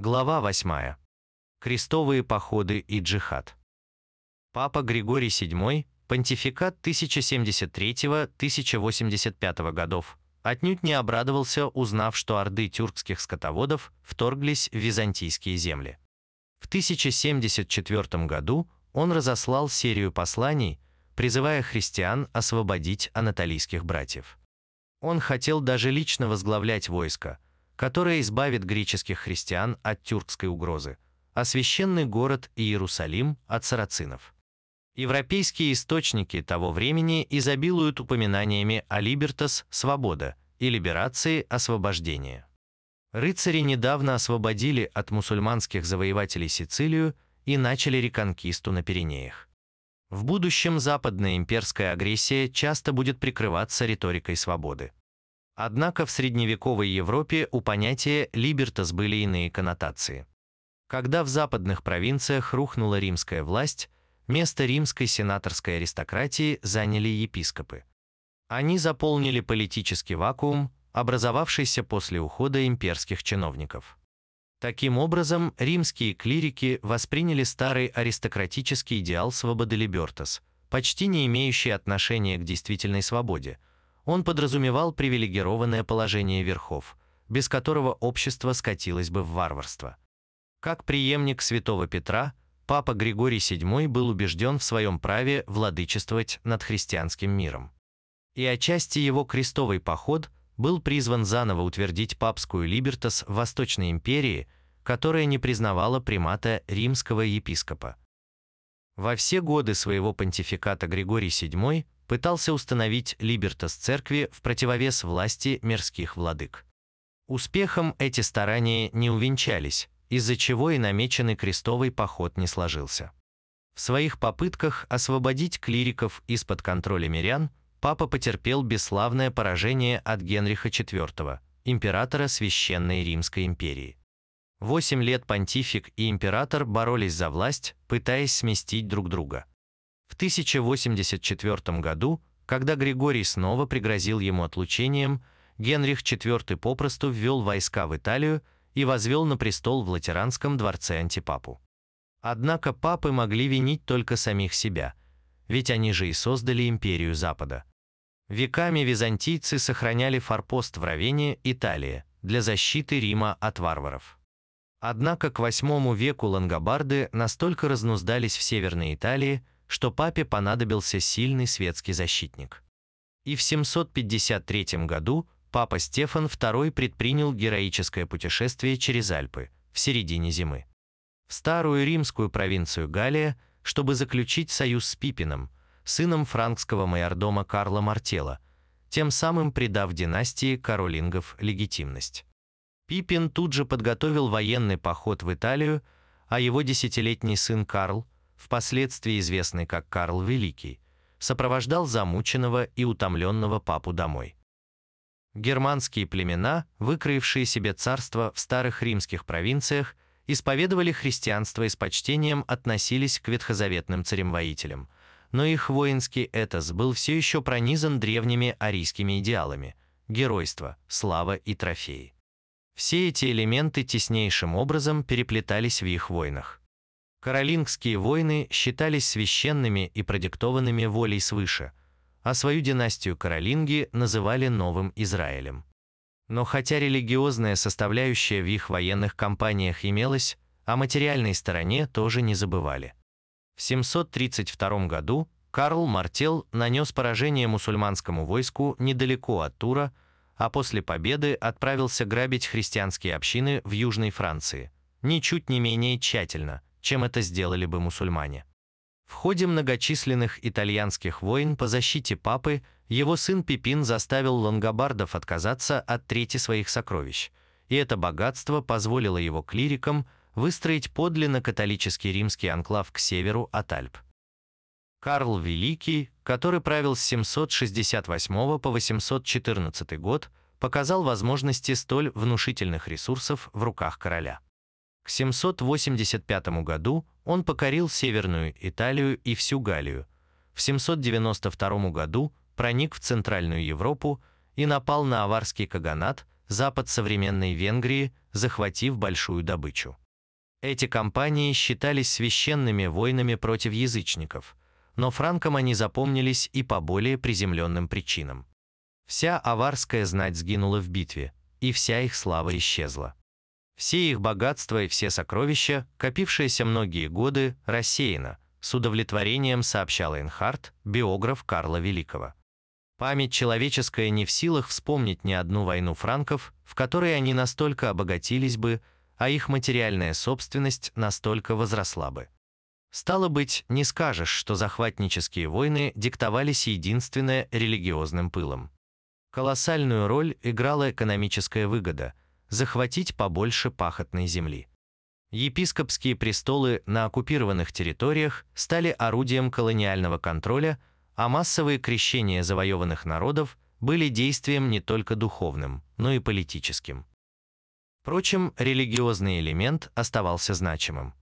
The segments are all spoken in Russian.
Глава 8. Крестовые походы и джихад. Папа Григорий VII, понтификат 1073-1085 годов, отнюдь не обрадовался, узнав, что орды тюркских скотоводов вторглись в византийские земли. В 1074 году он разослал серию посланий, призывая христиан освободить анатолийских братьев. Он хотел даже лично возглавлять войско, которое избавит греческих христиан от тюркской угрозы, а священный город Иерусалим от сарацинов. Европейские источники того времени изобилуют упоминаниями о либертас – свобода и либерации – освобождение. Рыцари недавно освободили от мусульманских завоевателей Сицилию и начали реконкисту на Пиренеях. В будущем западная имперская агрессия часто будет прикрываться риторикой свободы. Однако в средневековой Европе у понятия «либертас» были иные коннотации. Когда в западных провинциях рухнула римская власть, место римской сенаторской аристократии заняли епископы. Они заполнили политический вакуум, образовавшийся после ухода имперских чиновников. Таким образом, римские клирики восприняли старый аристократический идеал свободы либертас, почти не имеющий отношения к действительной свободе. Он подразумевал привилегированное положение верхов, без которого общество скатилось бы в варварство. Как преемник святого Петра, папа Григорий VII был убежден в своем праве владычествовать над христианским миром. И отчасти его крестовый поход был призван заново утвердить папскую либертас в Восточной империи, которая не признавала примата римского епископа. Во все годы своего понтификата Григорий VII пытался установить либертас церкви в противовес власти мирских владык. Успехом эти старания не увенчались, из-за чего и намеченный крестовый поход не сложился. В своих попытках освободить клириков из-под контроля мирян папа потерпел бесславное поражение от Генриха IV, императора Священной Римской империи. Восемь лет понтифик и император боролись за власть, пытаясь сместить друг друга. В 1084 году, когда Григорий снова пригрозил ему отлучением, Генрих IV попросту ввел войска в Италию и возвел на престол в Латеранском дворце антипапу. Однако папы могли винить только самих себя, ведь они же и создали империю Запада. Веками византийцы сохраняли форпост в Равене, Италия, для защиты Рима от варваров. Однако к VIII веку лангобарды настолько разнуздались в Северной Италии, что папе понадобился сильный светский защитник. И в 753 году папа Стефан II предпринял героическое путешествие через Альпы в середине зимы. В старую римскую провинцию Галия, чтобы заключить союз с Пипином, сыном франкского майордома Карла Мартела, тем самым придав династии каролингов легитимность. Пипин тут же подготовил военный поход в Италию, а его десятилетний сын Карл, впоследствии известный как Карл Великий, сопровождал замученного и утомленного папу домой. Германские племена, выкроившие себе царство в старых римских провинциях, исповедовали христианство и с почтением относились к ветхозаветным царем-воителям, но их воинский этос был все еще пронизан древними арийскими идеалами – геройство, слава и трофеи. Все эти элементы теснейшим образом переплетались в их войнах. Каролингские войны считались священными и продиктованными волей свыше – а свою династию Каролинги называли Новым Израилем. Но хотя религиозная составляющая в их военных кампаниях имелась, о материальной стороне тоже не забывали. В 732 году Карл Мартел нанес поражение мусульманскому войску недалеко от Тура, а после победы отправился грабить христианские общины в Южной Франции, ничуть не менее тщательно, чем это сделали бы мусульмане. В ходе многочисленных итальянских войн по защите папы его сын Пипин заставил лангобардов отказаться от трети своих сокровищ, и это богатство позволило его клирикам выстроить подлинно католический римский анклав к северу от Альп. Карл Великий, который правил с 768 по 814 год, показал возможности столь внушительных ресурсов в руках короля. К 785 году он покорил Северную Италию и всю Галлию. В 792 году проник в Центральную Европу и напал на аварский каганат, запад современной Венгрии, захватив большую добычу. Эти кампании считались священными войнами против язычников, но франкам они запомнились и по более приземленным причинам. Вся аварская знать сгинула в битве, и вся их слава исчезла. Все их богатства и все сокровища, копившиеся многие годы, рассеяно, с удовлетворением сообщал Эйнхард, биограф Карла Великого. Память человеческая не в силах вспомнить ни одну войну франков, в которой они настолько обогатились бы, а их материальная собственность настолько возросла бы. Стало быть, не скажешь, что захватнические войны диктовались единственно религиозным пылом. Колоссальную роль играла экономическая выгода – захватить побольше пахотной земли. Епископские престолы на оккупированных территориях стали орудием колониального контроля, а массовые крещения завоеванных народов были действием не только духовным, но и политическим. Впрочем, религиозный элемент оставался значимым.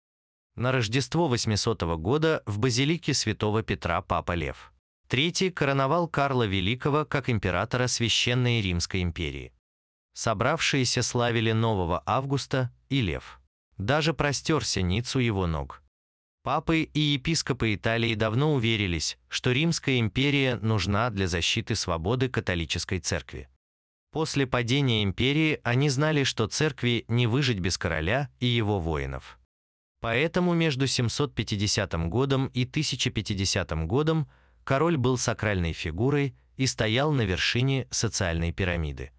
На Рождество 800 года в базилике святого Петра Папа Лев III короновал Карла Великого как императора Священной Римской империи. Собравшиеся славили нового Августа и Лев. Даже простерся ницу его ног. Папы и епископы Италии давно уверились, что Римская империя нужна для защиты свободы католической церкви. После падения империи они знали, что церкви не выжить без короля и его воинов. Поэтому между 750 годом и 1050 годом король был сакральной фигурой и стоял на вершине социальной пирамиды.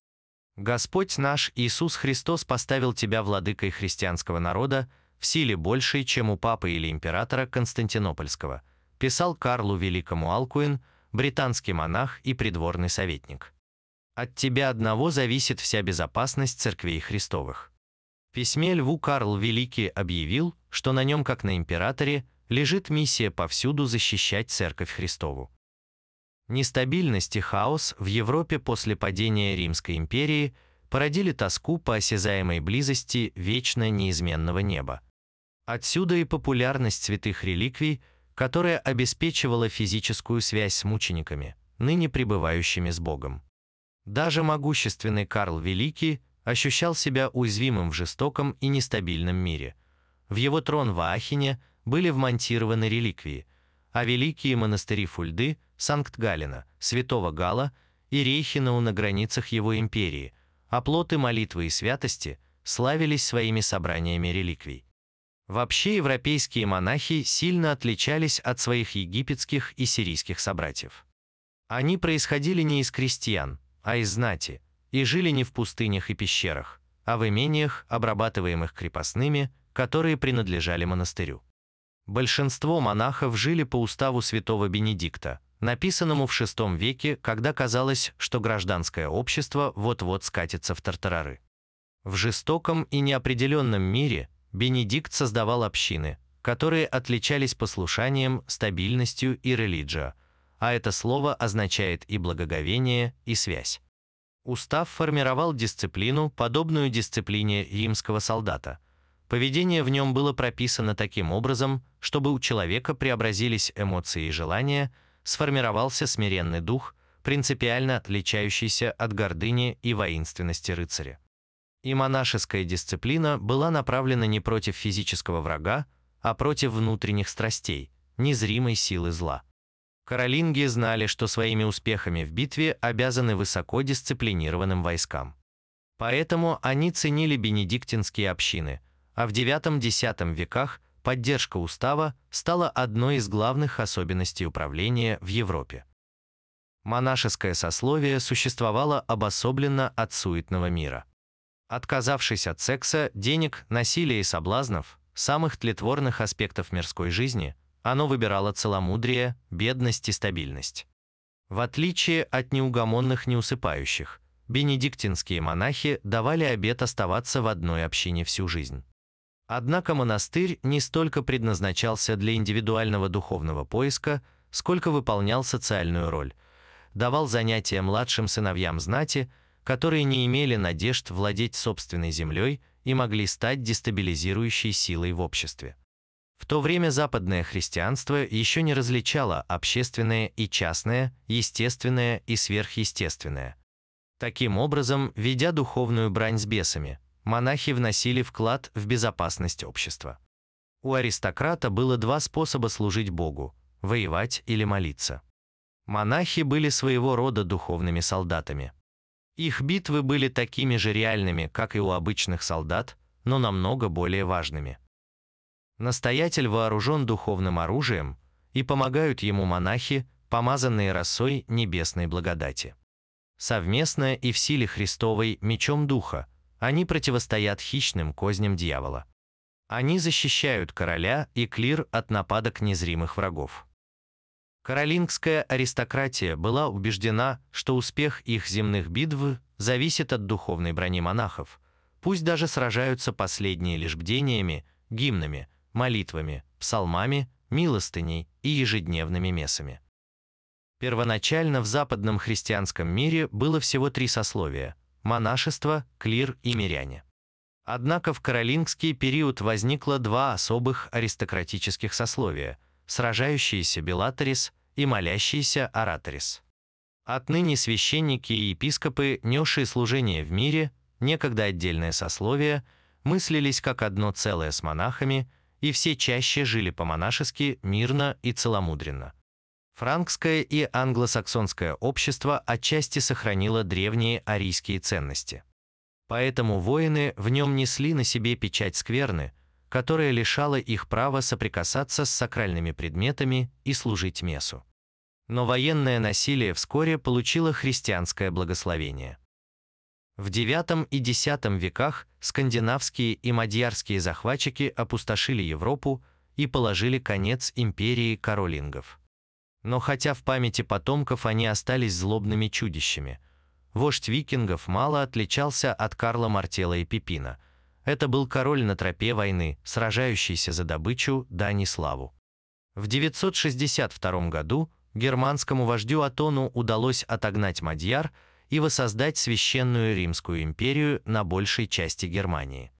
«Господь наш Иисус Христос поставил тебя владыкой христианского народа, в силе большей, чем у папы или императора Константинопольского, писал Карлу Великому Алкуин, британский монах и придворный советник. От тебя одного зависит вся безопасность церквей Христовых. В письме Льву Карл Великий объявил, что на нем, как на императоре, лежит миссия повсюду защищать Церковь Христову. Нестабильность и хаос в Европе после падения Римской империи породили тоску по осязаемой близости вечно неизменного неба. Отсюда и популярность святых реликвий, которая обеспечивала физическую связь с мучениками, ныне пребывающими с Богом. Даже могущественный Карл Великий ощущал себя уязвимым в жестоком и нестабильном мире. В его трон в Аахене были вмонтированы реликвии, а великие монастыри Фульды, Санкт-Галина, Святого Гала и Рейхенау на границах его империи, оплоты молитвы и святости, славились своими собраниями реликвий. Вообще европейские монахи сильно отличались от своих египетских и сирийских собратьев. Они происходили не из крестьян, а из знати, и жили не в пустынях и пещерах, а в имениях, обрабатываемых крепостными, которые принадлежали монастырю. Большинство монахов жили по уставу святого Бенедикта, написанному в VI веке, когда казалось, что гражданское общество вот-вот скатится в тартарары. В жестоком и неопределенном мире Бенедикт создавал общины, которые отличались послушанием, стабильностью и релиджио, а это слово означает и благоговение, и связь. Устав формировал дисциплину, подобную дисциплине римского солдата. Поведение в нем было прописано таким образом, чтобы у человека преобразились эмоции и желания, сформировался смиренный дух, принципиально отличающийся от гордыни и воинственности рыцаря. И монашеская дисциплина была направлена не против физического врага, а против внутренних страстей, незримой силы зла. Каролинги знали, что своими успехами в битве обязаны высоко дисциплинированным войскам. Поэтому они ценили бенедиктинские общины, а в IX-X веках поддержка устава стала одной из главных особенностей управления в Европе. Монашеское сословие существовало обособленно от суетного мира. Отказавшись от секса, денег, насилия и соблазнов, самых тлетворных аспектов мирской жизни, оно выбирало целомудрие, бедность и стабильность. В отличие от неугомонных неусыпающих, бенедиктинские монахи давали обет оставаться в одной общине всю жизнь. Однако монастырь не столько предназначался для индивидуального духовного поиска, сколько выполнял социальную роль, давал занятия младшим сыновьям знати – которые не имели надежд владеть собственной землей и могли стать дестабилизирующей силой в обществе. В то время западное христианство еще не различало общественное и частное, естественное и сверхъестественное. Таким образом, ведя духовную брань с бесами, монахи вносили вклад в безопасность общества. У аристократа было два способа служить Богу – воевать или молиться. Монахи были своего рода духовными солдатами. Их битвы были такими же реальными, как и у обычных солдат, но намного более важными. Настоятель вооружен духовным оружием, и помогают ему монахи, помазанные росой небесной благодати. Совместно и в силе Христовой мечом Духа они противостоят хищным козням дьявола. Они защищают короля и клир от нападок незримых врагов. Каролингская аристократия была убеждена, что успех их земных битв зависит от духовной брони монахов, пусть даже сражаются последние лишь бдениями, гимнами, молитвами, псалмами, милостыней и ежедневными мессами. Первоначально в западном христианском мире было всего три сословия – монашество, клир и миряне. Однако в каролингский период возникло два особых аристократических сословия – сражающиеся белаторис и молящиеся ораторис. Отныне священники и епископы, несшие служение в мире, некогда отдельное сословие, мыслились как одно целое с монахами, и все чаще жили по-монашески мирно и целомудренно. Франкское и англосаксонское общество отчасти сохранило древние арийские ценности. Поэтому воины в нем несли на себе печать скверны, которая лишала их права соприкасаться с сакральными предметами и служить мессу. Но военное насилие вскоре получило христианское благословение. В IX и X веках скандинавские и мадьярские захватчики опустошили Европу и положили конец империи каролингов. Но хотя в памяти потомков они остались злобными чудищами, вождь викингов мало отличался от Карла Мартела и Пипина. Это был король на тропе войны, сражающийся за добычу, дань и славу. В 962 году германскому вождю Атону удалось отогнать мадьяр и воссоздать священную Римскую империю на большей части Германии.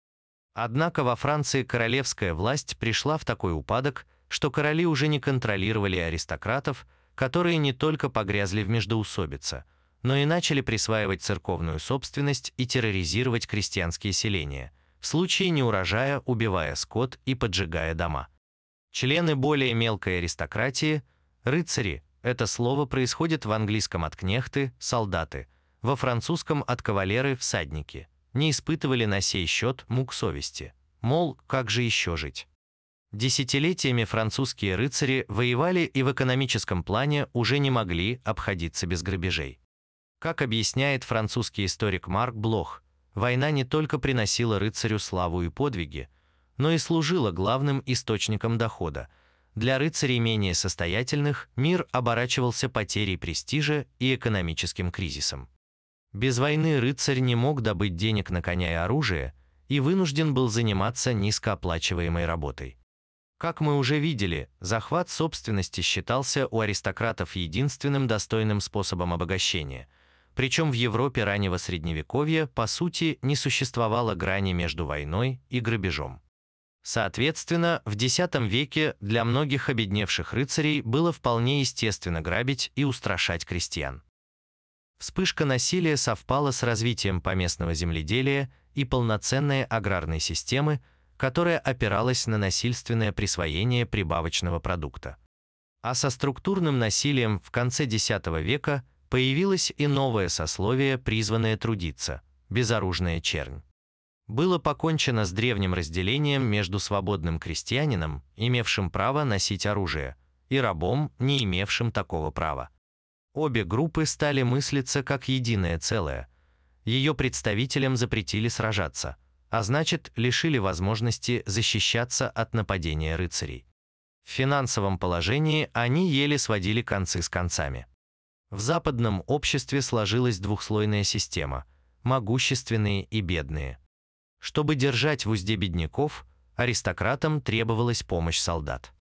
Однако во Франции королевская власть пришла в такой упадок, что короли уже не контролировали аристократов, которые не только погрязли в междоусобице, но и начали присваивать церковную собственность и терроризировать крестьянские селения, в случае неурожая убивая скот и поджигая дома. Члены более мелкой аристократии, рыцари, это слово происходит в английском от кнехты, солдаты, во французском от кавалеры, всадники, не испытывали на сей счет мук совести, мол, как же еще жить. Десятилетиями французские рыцари воевали и в экономическом плане уже не могли обходиться без грабежей. Как объясняет французский историк Марк Блох, война не только приносила рыцарю славу и подвиги, но и служила главным источником дохода. Для рыцарей менее состоятельных мир оборачивался потерей престижа и экономическим кризисом. Без войны рыцарь не мог добыть денег на коня и оружие и вынужден был заниматься низкооплачиваемой работой. Как мы уже видели, захват собственности считался у аристократов единственным достойным способом обогащения. Причем в Европе раннего Средневековья, по сути, не существовало грани между войной и грабежом. Соответственно, в X веке для многих обедневших рыцарей было вполне естественно грабить и устрашать крестьян. Вспышка насилия совпала с развитием поместного земледелия и полноценной аграрной системы, которая опиралась на насильственное присвоение прибавочного продукта. А со структурным насилием в конце X века появилось и новое сословие, призванное трудиться – безоружная чернь. Было покончено с древним разделением между свободным крестьянином, имевшим право носить оружие, и рабом, не имевшим такого права. Обе группы стали мыслиться как единое целое. Ее представителям запретили сражаться – а значит, лишили возможности защищаться от нападения рыцарей. В финансовом положении они еле сводили концы с концами. В западном обществе сложилась двухслойная система – могущественные и бедные. Чтобы держать в узде бедняков, аристократам требовалась помощь солдат.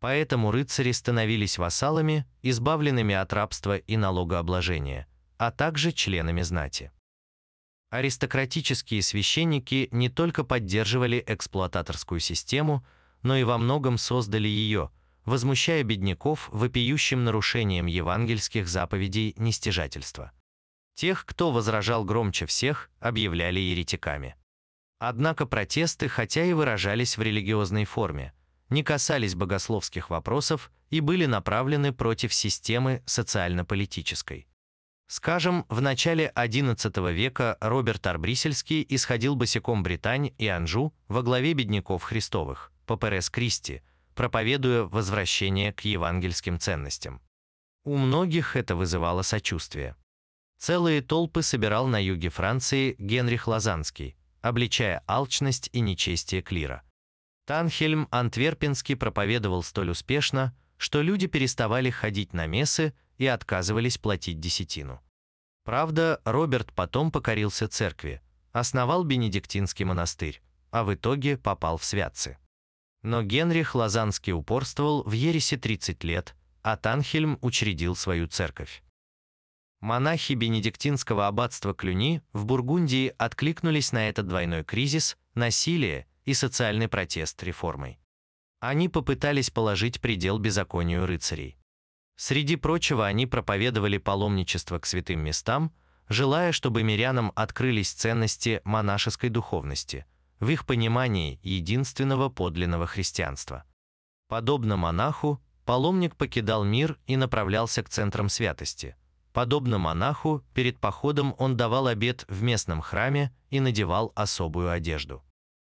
Поэтому рыцари становились вассалами, избавленными от рабства и налогообложения, а также членами знати. Аристократические священники не только поддерживали эксплуататорскую систему, но и во многом создали ее, возмущая бедняков вопиющим нарушением евангельских заповедей нестяжательства. Тех, кто возражал громче всех, объявляли еретиками. Однако протесты, хотя и выражались в религиозной форме, не касались богословских вопросов и были направлены против системы социально-политической. Скажем, в начале XI века Роберт Арбрисельский исходил босиком Британь и Анжу во главе бедняков Христовых, Паперес Кристи, проповедуя возвращение к евангельским ценностям. У многих это вызывало сочувствие. Целые толпы собирал на юге Франции Генрих Лазанский, обличая алчность и нечестие клира. Танхельм Антверпенский проповедовал столь успешно, что люди переставали ходить на мессы и отказывались платить десятину. Правда, Роберт потом покорился церкви, основал Бенедиктинский монастырь, а в итоге попал в святцы. Но Генрих Лазанский упорствовал в ересе 30 лет, а Танхельм учредил свою церковь. Монахи Бенедиктинского аббатства Клюни в Бургундии откликнулись на этот двойной кризис, насилие и социальный протест реформой. Они попытались положить предел беззаконию рыцарей. Среди прочего они проповедовали паломничество к святым местам, желая, чтобы мирянам открылись ценности монашеской духовности, в их понимании единственного подлинного христианства. Подобно монаху, паломник покидал мир и направлялся к центрам святости. Подобно монаху, перед походом он давал обет в местном храме и надевал особую одежду.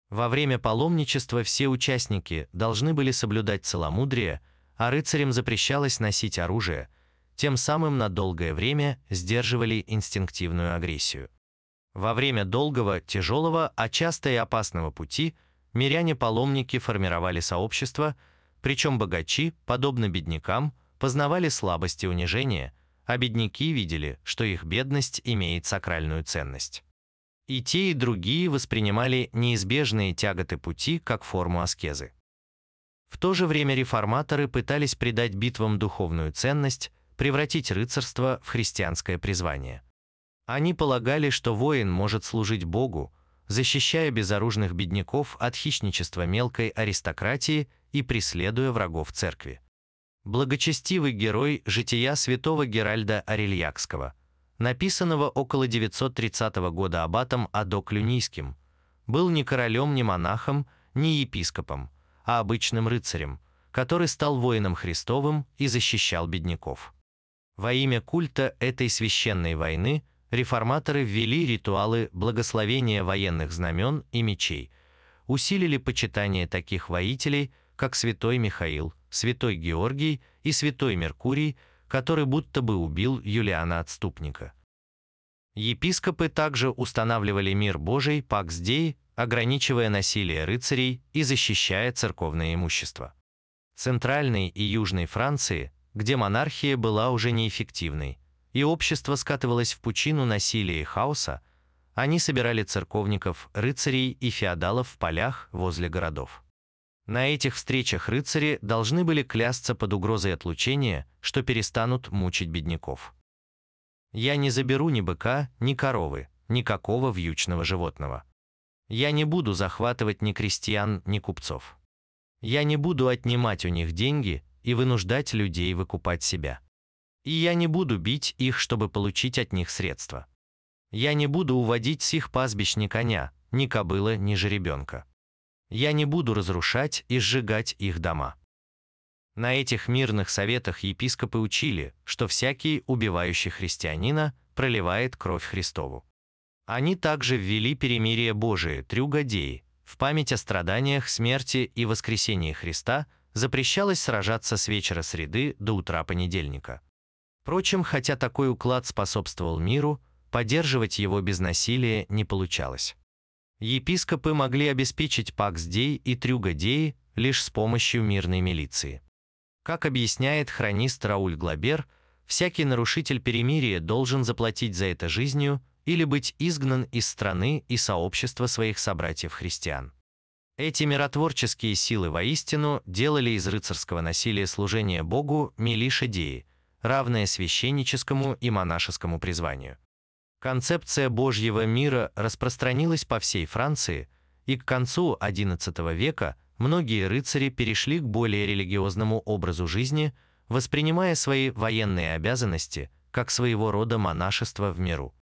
Во время паломничества все участники должны были соблюдать целомудрие, а рыцарям запрещалось носить оружие, тем самым на долгое время сдерживали инстинктивную агрессию. Во время долгого, тяжелого, а часто и опасного пути миряне-паломники формировали сообщества, причем богачи, подобно беднякам, познавали слабость и унижение, а бедняки видели, что их бедность имеет сакральную ценность. И те, и другие воспринимали неизбежные тяготы пути как форму аскезы. В то же время реформаторы пытались придать битвам духовную ценность, превратить рыцарство в христианское призвание. Они полагали, что воин может служить Богу, защищая безоружных бедняков от хищничества мелкой аристократии и преследуя врагов церкви. Благочестивый герой жития святого Геральда Арельякского, написанного около 930 года аббатом Адо Клюнийским, был ни королем, ни монахом, ни епископом, а обычным рыцарем, который стал воином Христовым и защищал бедняков. Во имя культа этой священной войны реформаторы ввели ритуалы благословения военных знамен и мечей, усилили почитание таких воителей, как святой Михаил, святой Георгий и святой Меркурий, который будто бы убил Юлиана Отступника. Епископы также устанавливали мир Божий Пакс Дей, ограничивая насилие рыцарей и защищая церковное имущество. Центральной и Южной Франции, где монархия была уже неэффективной, и общество скатывалось в пучину насилия и хаоса, они собирали церковников, рыцарей и феодалов в полях возле городов. На этих встречах рыцари должны были клясться под угрозой отлучения, что перестанут мучить бедняков. «Я не заберу ни быка, ни коровы, никакого вьючного животного. Я не буду захватывать ни крестьян, ни купцов. Я не буду отнимать у них деньги и вынуждать людей выкупать себя. И я не буду бить их, чтобы получить от них средства. Я не буду уводить с их пастбищ ни коня, ни кобыла, ни жеребенка я не буду разрушать и сжигать их дома. На этих мирных советах епископы учили, что всякий, убивающий христианина, проливает кровь Христову. Они также ввели перемирие Божие, трюгодеи, в память о страданиях, смерти и воскресении Христа запрещалось сражаться с вечера среды до утра понедельника. Впрочем, хотя такой уклад способствовал миру, поддерживать его без насилия не получалось. Епископы могли обеспечить пакс-дей и трюгодеи лишь с помощью мирной милиции. Как объясняет хронист Рауль Глабер, всякий нарушитель перемирия должен заплатить за это жизнью или быть изгнан из страны и сообщества своих собратьев-христиан. Эти миротворческие силы воистину делали из рыцарского насилия служения Богу милиша деи, равное священническому и монашескому призванию. Концепция Божьего мира распространилась по всей Франции, и к концу XI века многие рыцари перешли к более религиозному образу жизни, воспринимая свои военные обязанности как своего рода монашество в миру.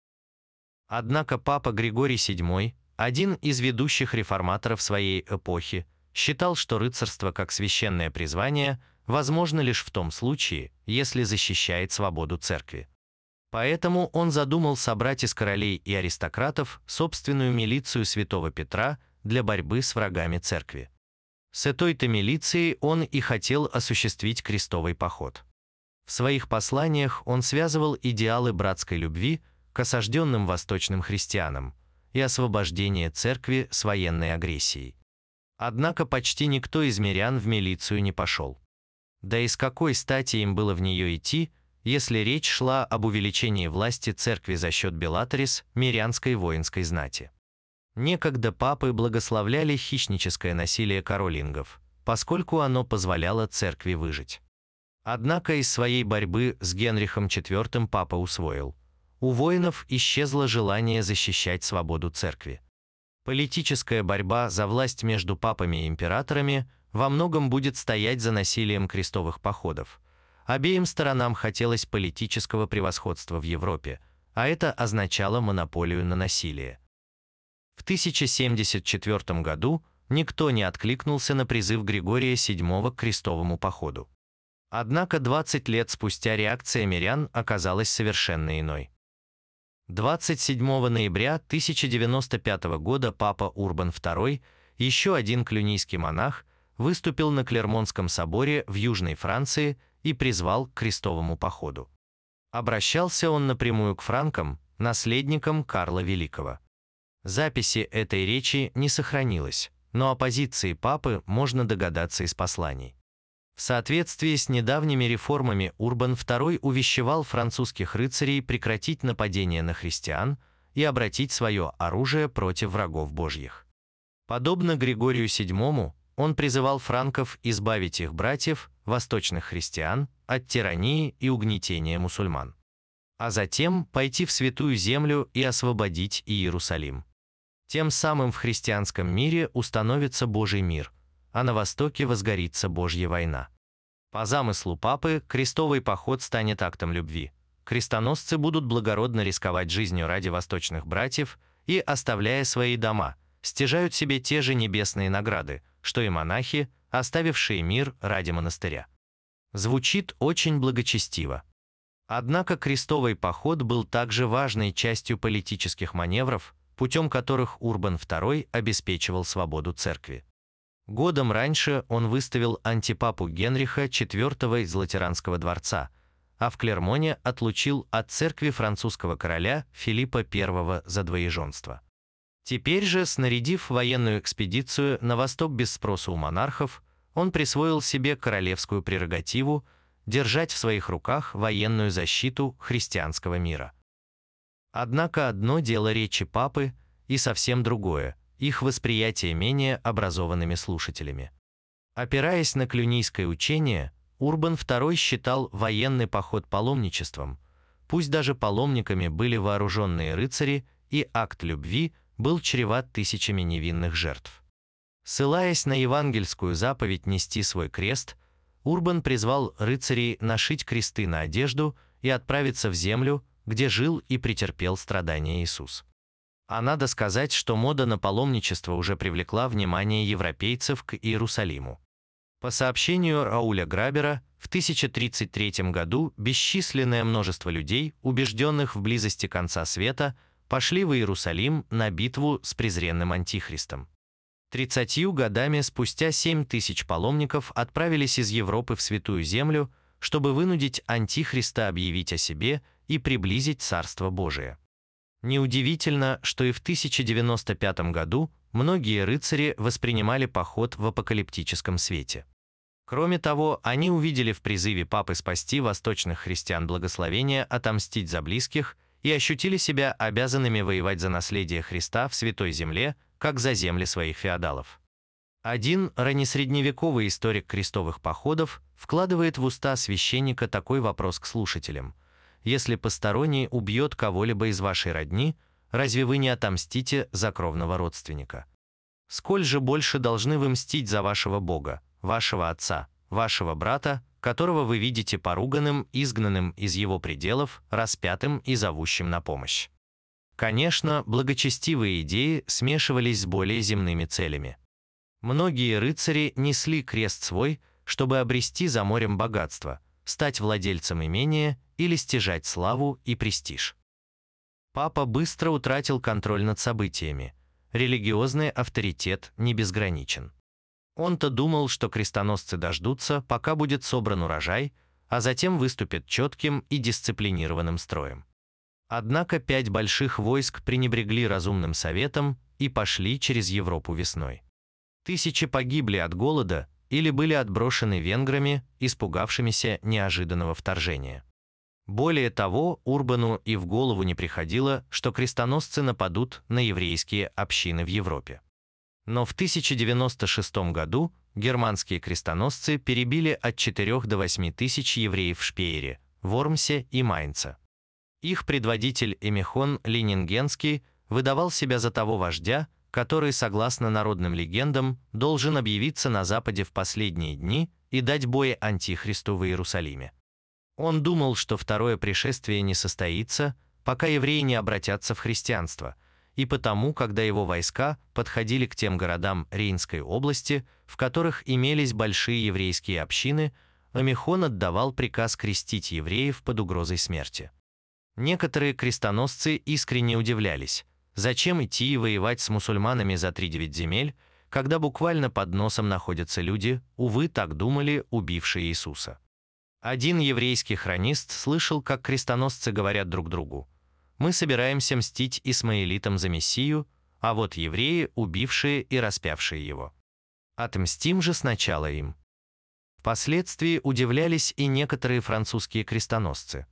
Однако папа Григорий VII, один из ведущих реформаторов своей эпохи, считал, что рыцарство как священное призвание возможно лишь в том случае, если защищает свободу церкви. Поэтому он задумал собрать из королей и аристократов собственную милицию святого Петра для борьбы с врагами церкви. С этой-то милицией он и хотел осуществить крестовый поход. В своих посланиях он связывал идеалы братской любви к осажденным восточным христианам и освобождение церкви с военной агрессией. Однако почти никто из мирян в милицию не пошел. Да и с какой стати им было в нее идти, если речь шла об увеличении власти церкви за счет Белаторис, мирянской воинской знати. Некогда папы благословляли хищническое насилие королингов, поскольку оно позволяло церкви выжить. Однако из своей борьбы с Генрихом IV папа усвоил. У воинов исчезло желание защищать свободу церкви. Политическая борьба за власть между папами и императорами во многом будет стоять за насилием крестовых походов. Обеим сторонам хотелось политического превосходства в Европе, а это означало монополию на насилие. В 1074 году никто не откликнулся на призыв Григория VII к крестовому походу. Однако 20 лет спустя реакция мирян оказалась совершенно иной. 27 ноября 1095 года папа Урбан II, еще один клюнийский монах, выступил на Клермонском соборе в Южной Франции и призвал к крестовому походу. Обращался он напрямую к франкам, наследникам Карла Великого. Записи этой речи не сохранилось, но о позиции папы можно догадаться из посланий. В соответствии с недавними реформами Урбан II увещевал французских рыцарей прекратить нападение на христиан и обратить свое оружие против врагов божьих. Подобно Григорию VII, он призывал франков избавить их братьев, восточных христиан, от тирании и угнетения мусульман. А затем пойти в Святую Землю и освободить Иерусалим. Тем самым в христианском мире установится Божий мир, а на Востоке возгорится Божья война. По замыслу Папы, крестовый поход станет актом любви. Крестоносцы будут благородно рисковать жизнью ради восточных братьев и, оставляя свои дома, стяжают себе те же небесные награды, что и монахи, оставившие мир ради монастыря. Звучит очень благочестиво. Однако крестовый поход был также важной частью политических маневров, путем которых Урбан II обеспечивал свободу церкви. Годом раньше он выставил антипапу Генриха IV из Латеранского дворца, а в Клермоне отлучил от церкви французского короля Филиппа I за двоеженство. Теперь же, снарядив военную экспедицию на восток без спроса у монархов, он присвоил себе королевскую прерогативу держать в своих руках военную защиту христианского мира. Однако одно дело речи папы и совсем другое – их восприятие менее образованными слушателями. Опираясь на клюнийское учение, Урбан II считал военный поход паломничеством, пусть даже паломниками были вооруженные рыцари, и акт любви был чреват тысячами невинных жертв. Ссылаясь на евангельскую заповедь нести свой крест, Урбан призвал рыцарей нашить кресты на одежду и отправиться в землю, где жил и претерпел страдания Иисус. А надо сказать, что мода на паломничество уже привлекла внимание европейцев к Иерусалиму. По сообщению Рауля Грабера, в 1033 году бесчисленное множество людей, убежденных в близости конца света, пошли в Иерусалим на битву с презренным антихристом. Тридцатью годами спустя семь тысяч паломников отправились из Европы в Святую Землю, чтобы вынудить антихриста объявить о себе и приблизить Царство Божие. Неудивительно, что и в 1095 году многие рыцари воспринимали поход в апокалиптическом свете. Кроме того, они увидели в призыве Папы спасти восточных христиан благословения отомстить за близких и ощутили себя обязанными воевать за наследие Христа в Святой Земле, как за земли своих феодалов. Один раннесредневековый историк крестовых походов вкладывает в уста священника такой вопрос к слушателям – если посторонний убьет кого-либо из вашей родни, разве вы не отомстите за кровного родственника? Сколь же больше должны вы мстить за вашего Бога, вашего отца, вашего брата, которого вы видите поруганным, изгнанным из его пределов, распятым и зовущим на помощь. Конечно, благочестивые идеи смешивались с более земными целями. Многие рыцари несли крест свой, чтобы обрести за морем богатство, стать владельцем имения или стяжать славу и престиж. Папа быстро утратил контроль над событиями. Религиозный авторитет не безграничен. Он-то думал, что крестоносцы дождутся, пока будет собран урожай, а затем выступят четким и дисциплинированным строем. Однако пять больших войск пренебрегли разумным советом и пошли через Европу весной. Тысячи погибли от голода или были отброшены венграми, испугавшимися неожиданного вторжения. Более того, Урбану и в голову не приходило, что крестоносцы нападут на еврейские общины в Европе. Но в 1096 году германские крестоносцы перебили от 4 до 8 тысяч евреев в Шпеере, Вормсе и Майнце. Их предводитель Эмихон Ленингенский выдавал себя за того вождя, который, согласно народным легендам, должен объявиться на Западе в последние дни и дать бой Антихристу в Иерусалиме. Он думал, что второе пришествие не состоится, пока евреи не обратятся в христианство – и потому, когда его войска подходили к тем городам Рейнской области, в которых имелись большие еврейские общины, Амихон отдавал приказ крестить евреев под угрозой смерти. Некоторые крестоносцы искренне удивлялись, зачем идти и воевать с мусульманами за 3-9 земель, когда буквально под носом находятся люди, увы, так думали, убившие Иисуса. Один еврейский хронист слышал, как крестоносцы говорят друг другу, мы собираемся мстить исмаилитам за Мессию, а вот евреи, убившие и распявшие его. Отмстим же сначала им. Впоследствии удивлялись и некоторые французские крестоносцы.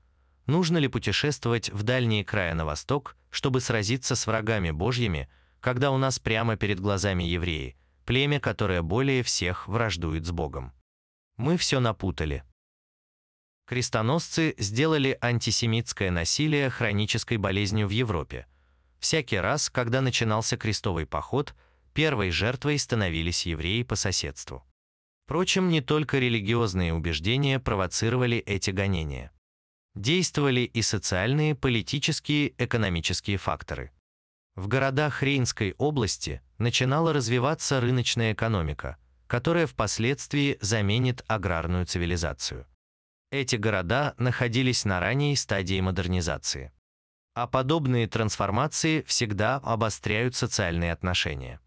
Нужно ли путешествовать в дальние края на восток, чтобы сразиться с врагами божьими, когда у нас прямо перед глазами евреи, племя, которое более всех враждует с Богом? Мы все напутали – крестоносцы сделали антисемитское насилие хронической болезнью в Европе. Всякий раз, когда начинался крестовый поход, первой жертвой становились евреи по соседству. Впрочем, не только религиозные убеждения провоцировали эти гонения. Действовали и социальные, политические, экономические факторы. В городах Рейнской области начинала развиваться рыночная экономика, которая впоследствии заменит аграрную цивилизацию. Эти города находились на ранней стадии модернизации. А подобные трансформации всегда обостряют социальные отношения.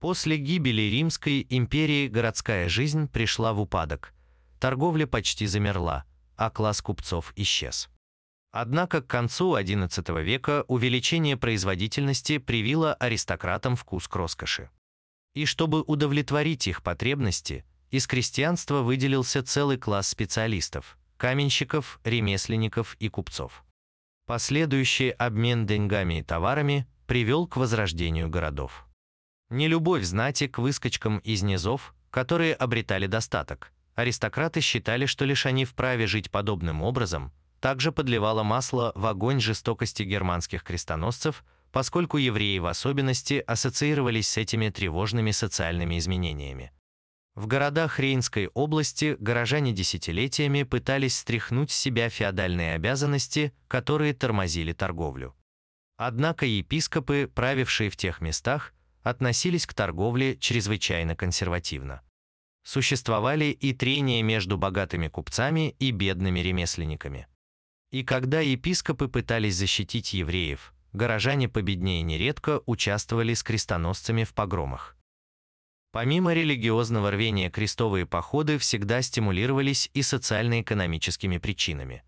После гибели Римской империи городская жизнь пришла в упадок, торговля почти замерла, а класс купцов исчез. Однако к концу XI века увеличение производительности привило аристократам вкус к роскоши. И чтобы удовлетворить их потребности, из крестьянства выделился целый класс специалистов, каменщиков, ремесленников и купцов. Последующий обмен деньгами и товарами привел к возрождению городов. Нелюбовь знати к выскочкам из низов, которые обретали достаток. Аристократы считали, что лишь они вправе жить подобным образом, также подливало масло в огонь жестокости германских крестоносцев, поскольку евреи в особенности ассоциировались с этими тревожными социальными изменениями. В городах Рейнской области горожане десятилетиями пытались стряхнуть с себя феодальные обязанности, которые тормозили торговлю. Однако епископы, правившие в тех местах, относились к торговле чрезвычайно консервативно. Существовали и трения между богатыми купцами и бедными ремесленниками. И когда епископы пытались защитить евреев, горожане победнее нередко участвовали с крестоносцами в погромах. Помимо религиозного рвения крестовые походы всегда стимулировались и социально-экономическими причинами.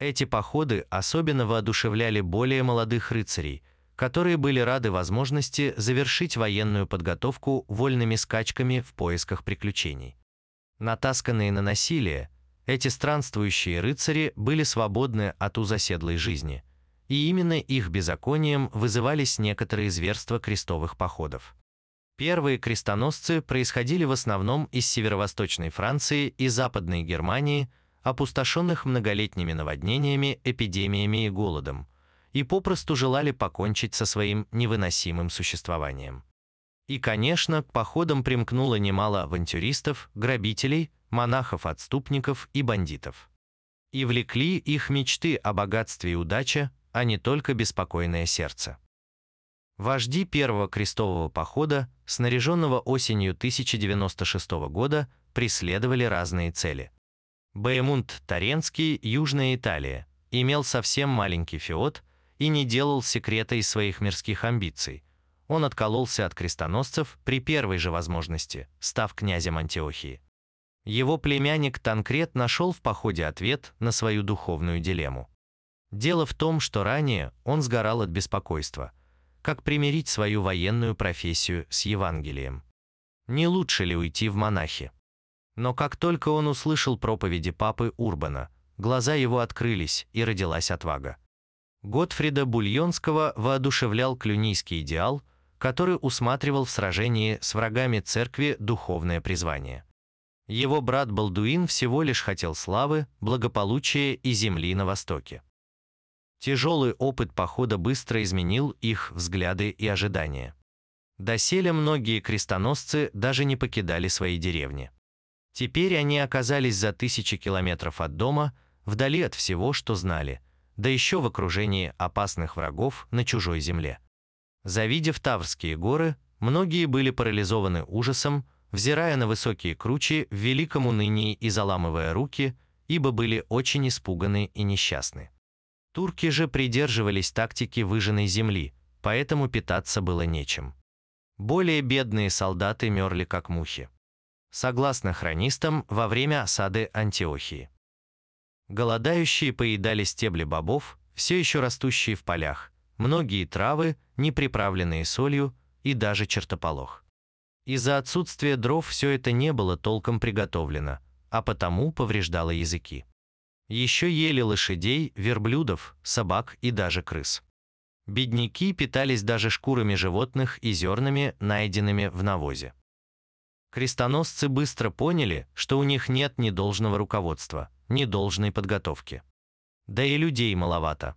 Эти походы особенно воодушевляли более молодых рыцарей, которые были рады возможности завершить военную подготовку вольными скачками в поисках приключений. Натасканные на насилие, эти странствующие рыцари были свободны от узоседлой жизни, и именно их беззаконием вызывались некоторые зверства крестовых походов. Первые крестоносцы происходили в основном из северо-восточной Франции и Западной Германии, опустошенных многолетними наводнениями, эпидемиями и голодом, и попросту желали покончить со своим невыносимым существованием. И, конечно, к походам примкнуло немало авантюристов, грабителей, монахов-отступников и бандитов. И влекли их мечты о богатстве и удаче, а не только беспокойное сердце. Вожди первого крестового похода, снаряженного осенью 1096 года, преследовали разные цели. Баемунд Таренский, Южная Италия, имел совсем маленький феод и не делал секрета из своих мирских амбиций. Он откололся от крестоносцев при первой же возможности, став князем Антиохии. Его племянник Танкрет нашел в походе ответ на свою духовную дилемму. Дело в том, что ранее он сгорал от беспокойства. Как примирить свою военную профессию с Евангелием? Не лучше ли уйти в монахи? Но как только он услышал проповеди папы Урбана, глаза его открылись и родилась отвага. Готфрида Бульонского воодушевлял клюнийский идеал, который усматривал в сражении с врагами церкви духовное призвание. Его брат Балдуин всего лишь хотел славы, благополучия и земли на Востоке. Тяжелый опыт похода быстро изменил их взгляды и ожидания. Доселе многие крестоносцы даже не покидали свои деревни. Теперь они оказались за тысячи километров от дома, вдали от всего, что знали, да еще в окружении опасных врагов на чужой земле. Завидев Таврские горы, многие были парализованы ужасом, взирая на высокие кручи в великом унынии и заламывая руки, ибо были очень испуганы и несчастны. Турки же придерживались тактики выжженной земли, поэтому питаться было нечем. Более бедные солдаты мерли как мухи. Согласно хронистам, во время осады Антиохии. Голодающие поедали стебли бобов, все еще растущие в полях, многие травы, не приправленные солью, и даже чертополох. Из-за отсутствия дров все это не было толком приготовлено, а потому повреждало языки. Еще ели лошадей, верблюдов, собак и даже крыс. Бедняки питались даже шкурами животных и зернами, найденными в навозе. Крестоносцы быстро поняли, что у них нет ни должного руководства, ни должной подготовки. Да и людей маловато.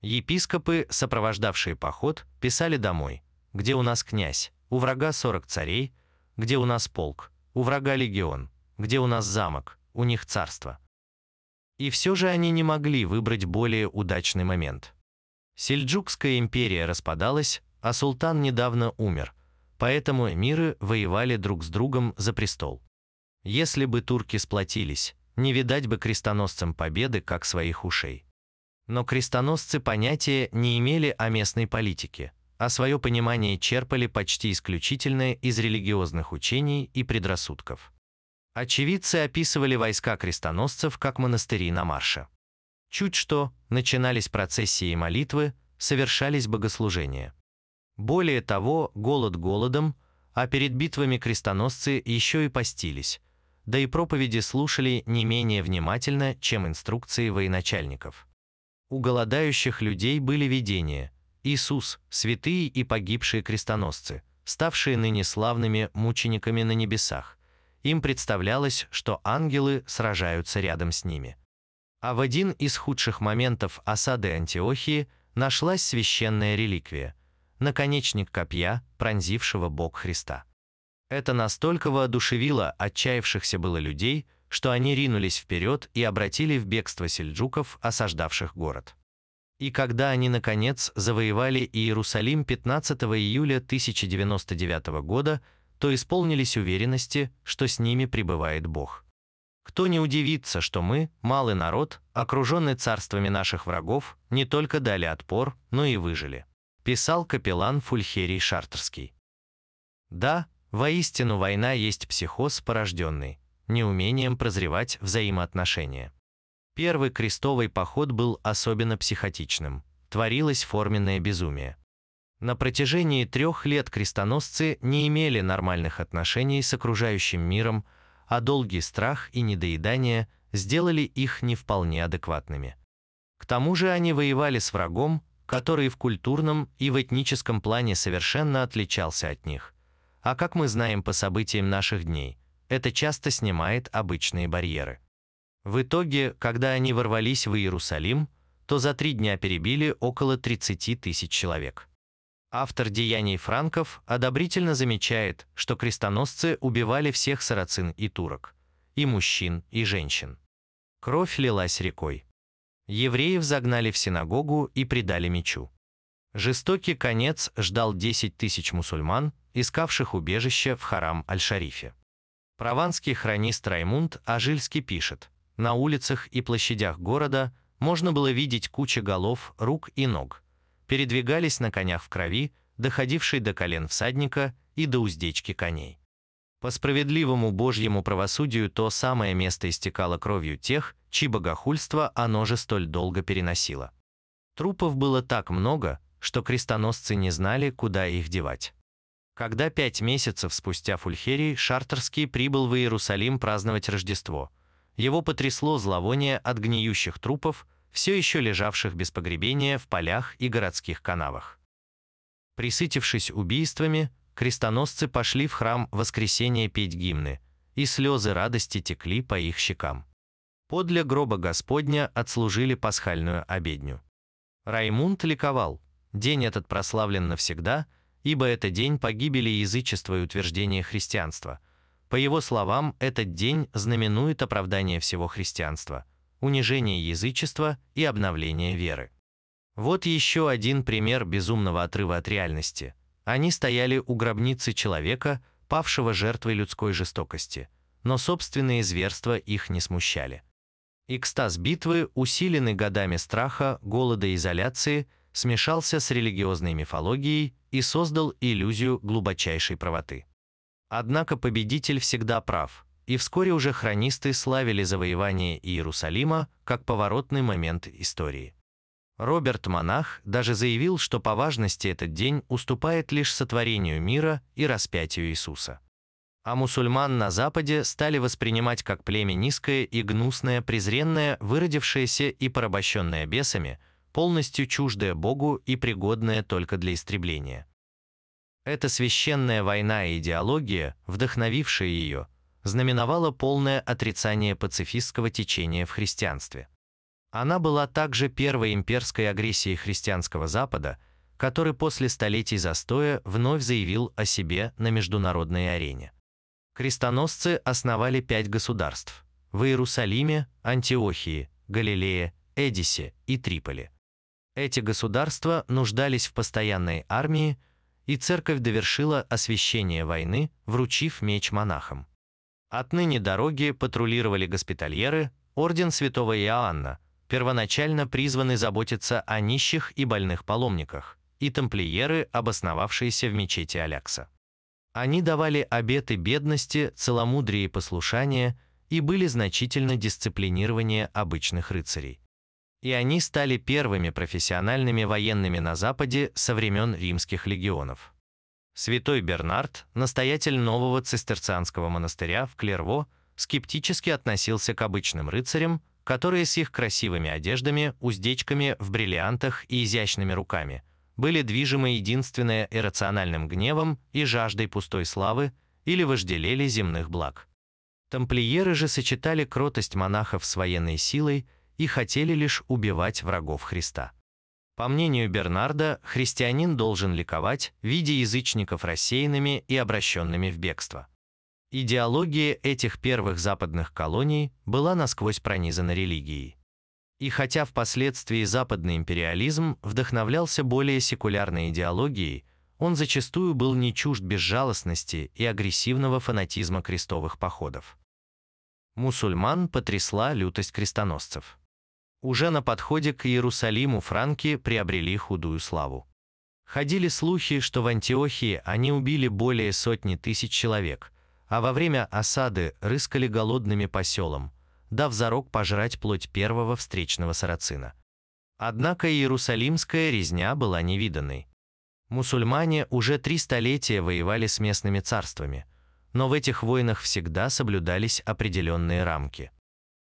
Епископы, сопровождавшие поход, писали домой, где у нас князь, у врага 40 царей, где у нас полк, у врага легион, где у нас замок, у них царство. И все же они не могли выбрать более удачный момент. Сельджукская империя распадалась, а султан недавно умер, поэтому эмиры воевали друг с другом за престол. Если бы турки сплотились, не видать бы крестоносцам победы, как своих ушей. Но крестоносцы понятия не имели о местной политике, а свое понимание черпали почти исключительно из религиозных учений и предрассудков. Очевидцы описывали войска крестоносцев как монастыри на марше. Чуть что, начинались процессии и молитвы, совершались богослужения. Более того, голод голодом, а перед битвами крестоносцы еще и постились, да и проповеди слушали не менее внимательно, чем инструкции военачальников. У голодающих людей были видения. Иисус, святые и погибшие крестоносцы, ставшие ныне славными мучениками на небесах, им представлялось, что ангелы сражаются рядом с ними. А в один из худших моментов осады Антиохии нашлась священная реликвия – наконечник копья, пронзившего бок Христа. Это настолько воодушевило отчаявшихся было людей, что они ринулись вперед и обратили в бегство сельджуков, осаждавших город. И когда они, наконец, завоевали Иерусалим 15 июля 1099 года, то исполнились уверенности, что с ними пребывает Бог. Кто не удивится, что мы, малый народ, окруженный царствами наших врагов, не только дали отпор, но и выжили. Писал капеллан Фульхерий Шартерский. Да, воистину война есть психоз порожденный, неумением прозревать взаимоотношения. Первый крестовый поход был особенно психотичным, творилось форменное безумие. На протяжении трех лет крестоносцы не имели нормальных отношений с окружающим миром, а долгий страх и недоедание сделали их не вполне адекватными. К тому же они воевали с врагом, который в культурном и в этническом плане совершенно отличался от них. А как мы знаем по событиям наших дней, это часто снимает обычные барьеры. В итоге, когда они ворвались в Иерусалим, то за три дня перебили около 30 тысяч человек. Автор «Деяний франков» одобрительно замечает, что крестоносцы убивали всех сарацин и турок. и мужчин, и женщин. Кровь лилась рекой. Евреев загнали в синагогу и предали мечу. Жестокий конец ждал 10 тысяч мусульман, искавших убежище в харам Аль-Шарифе. Прованский хронист Раймунд Ажильский пишет, на улицах и площадях города можно было видеть кучи голов, рук и ног. Передвигались на конях в крови, доходившей до колен всадника и до уздечки коней. По справедливому Божьему правосудию то самое место истекало кровью тех, чьи богохульство оно же столь долго переносило. Трупов было так много, что крестоносцы не знали, куда их девать. Когда пять месяцев спустя Фульхерий Шартерский прибыл в Иерусалим праздновать Рождество, его потрясло зловоние от гниющих трупов, все еще лежавших без погребения в полях и городских канавах. Присытившись убийствами, крестоносцы пошли в храм воскресения петь гимны, и слезы радости текли по их щекам. Подле гроба Господня отслужили пасхальную обедню. Раймунд ликовал, день этот прославлен навсегда, ибо это день погибели язычества и утверждения христианства. По его словам, этот день знаменует оправдание всего христианства, унижение язычества и обновление веры. Вот еще один пример безумного отрыва от реальности – они стояли у гробницы человека, павшего жертвой людской жестокости, но собственные зверства их не смущали. Экстаз битвы, усиленный годами страха, голода и изоляции, смешался с религиозной мифологией и создал иллюзию глубочайшей правоты. Однако победитель всегда прав, и вскоре уже хронисты славили завоевание Иерусалима как поворотный момент истории. Роберт Монах даже заявил, что по важности этот день уступает лишь сотворению мира и распятию Иисуса. А мусульман на Западе стали воспринимать как племя низкое и гнусное, презренное, выродившееся и порабощенное бесами, полностью чуждое Богу и пригодное только для истребления. Эта священная война и идеология, вдохновившая ее, знаменовала полное отрицание пацифистского течения в христианстве. Она была также первой имперской агрессией христианского Запада, который после столетий застоя вновь заявил о себе на международной арене. Крестоносцы основали пять государств – в Иерусалиме, Антиохии, Галилее, Эдисе и Триполи. Эти государства нуждались в постоянной армии, и церковь довершила освящение войны, вручив меч монахам. Отныне дороги патрулировали госпитальеры, орден святого Иоанна, первоначально призваны заботиться о нищих и больных паломниках, и тамплиеры, обосновавшиеся в мечети Алякса. Они давали обеты бедности, целомудрия и послушания и были значительно дисциплинированнее обычных рыцарей. И они стали первыми профессиональными военными на Западе со времен римских легионов. Святой Бернард, настоятель нового цистерцианского монастыря в Клерво, скептически относился к обычным рыцарям, которые с их красивыми одеждами, уздечками в бриллиантах и изящными руками были движимы единственное иррациональным гневом и жаждой пустой славы или вожделели земных благ. Тамплиеры же сочетали кротость монахов с военной силой и хотели лишь убивать врагов Христа. По мнению Бернарда, христианин должен ликовать, видя язычников рассеянными и обращенными в бегство. Идеология этих первых западных колоний была насквозь пронизана религией. И хотя впоследствии западный империализм вдохновлялся более секулярной идеологией, он зачастую был не чужд безжалостности и агрессивного фанатизма крестовых походов. Мусульман потрясла лютость крестоносцев. Уже на подходе к Иерусалиму франки приобрели худую славу. Ходили слухи, что в Антиохии они убили более сотни тысяч человек, а во время осады рыскали голодными по селам, дав зарок пожрать плоть первого встречного сарацина. Однако иерусалимская резня была невиданной. Мусульмане уже три столетия воевали с местными царствами, но в этих войнах всегда соблюдались определенные рамки.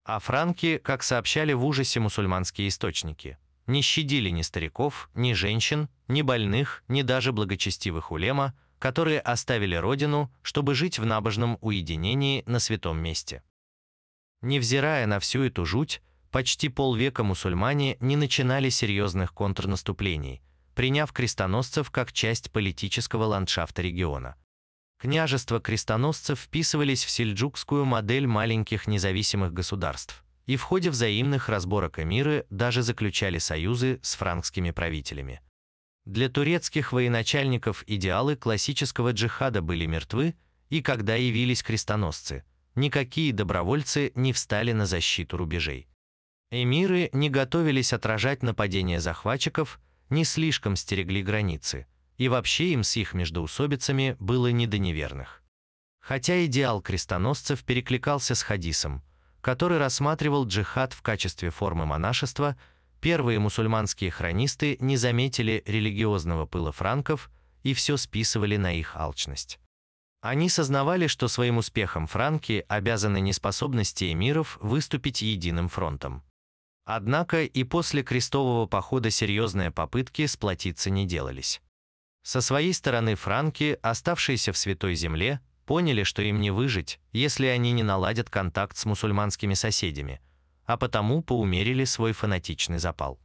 А франки, как сообщали в ужасе мусульманские источники, не щадили ни стариков, ни женщин, ни больных, ни даже благочестивых улема, которые оставили родину, чтобы жить в набожном уединении на святом месте. Невзирая на всю эту жуть, почти полвека мусульмане не начинали серьезных контрнаступлений, приняв крестоносцев как часть политического ландшафта региона. Княжества крестоносцев вписывались в сельджукскую модель маленьких независимых государств и в ходе взаимных разборок эмиры даже заключали союзы с франкскими правителями. Для турецких военачальников идеалы классического джихада были мертвы, и когда явились крестоносцы, никакие добровольцы не встали на защиту рубежей. Эмиры не готовились отражать нападения захватчиков, не слишком стерегли границы – и вообще им с их междоусобицами было не до неверных. Хотя идеал крестоносцев перекликался с хадисом, который рассматривал джихад в качестве формы монашества, первые мусульманские хронисты не заметили религиозного пыла франков и все списывали на их алчность. Они сознавали, что своим успехом франки обязаны неспособности эмиров выступить единым фронтом. Однако и после крестового похода серьезные попытки сплотиться не делались. Со своей стороны франки, оставшиеся в Святой Земле, поняли, что им не выжить, если они не наладят контакт с мусульманскими соседями, а потому поумерили свой фанатичный запал.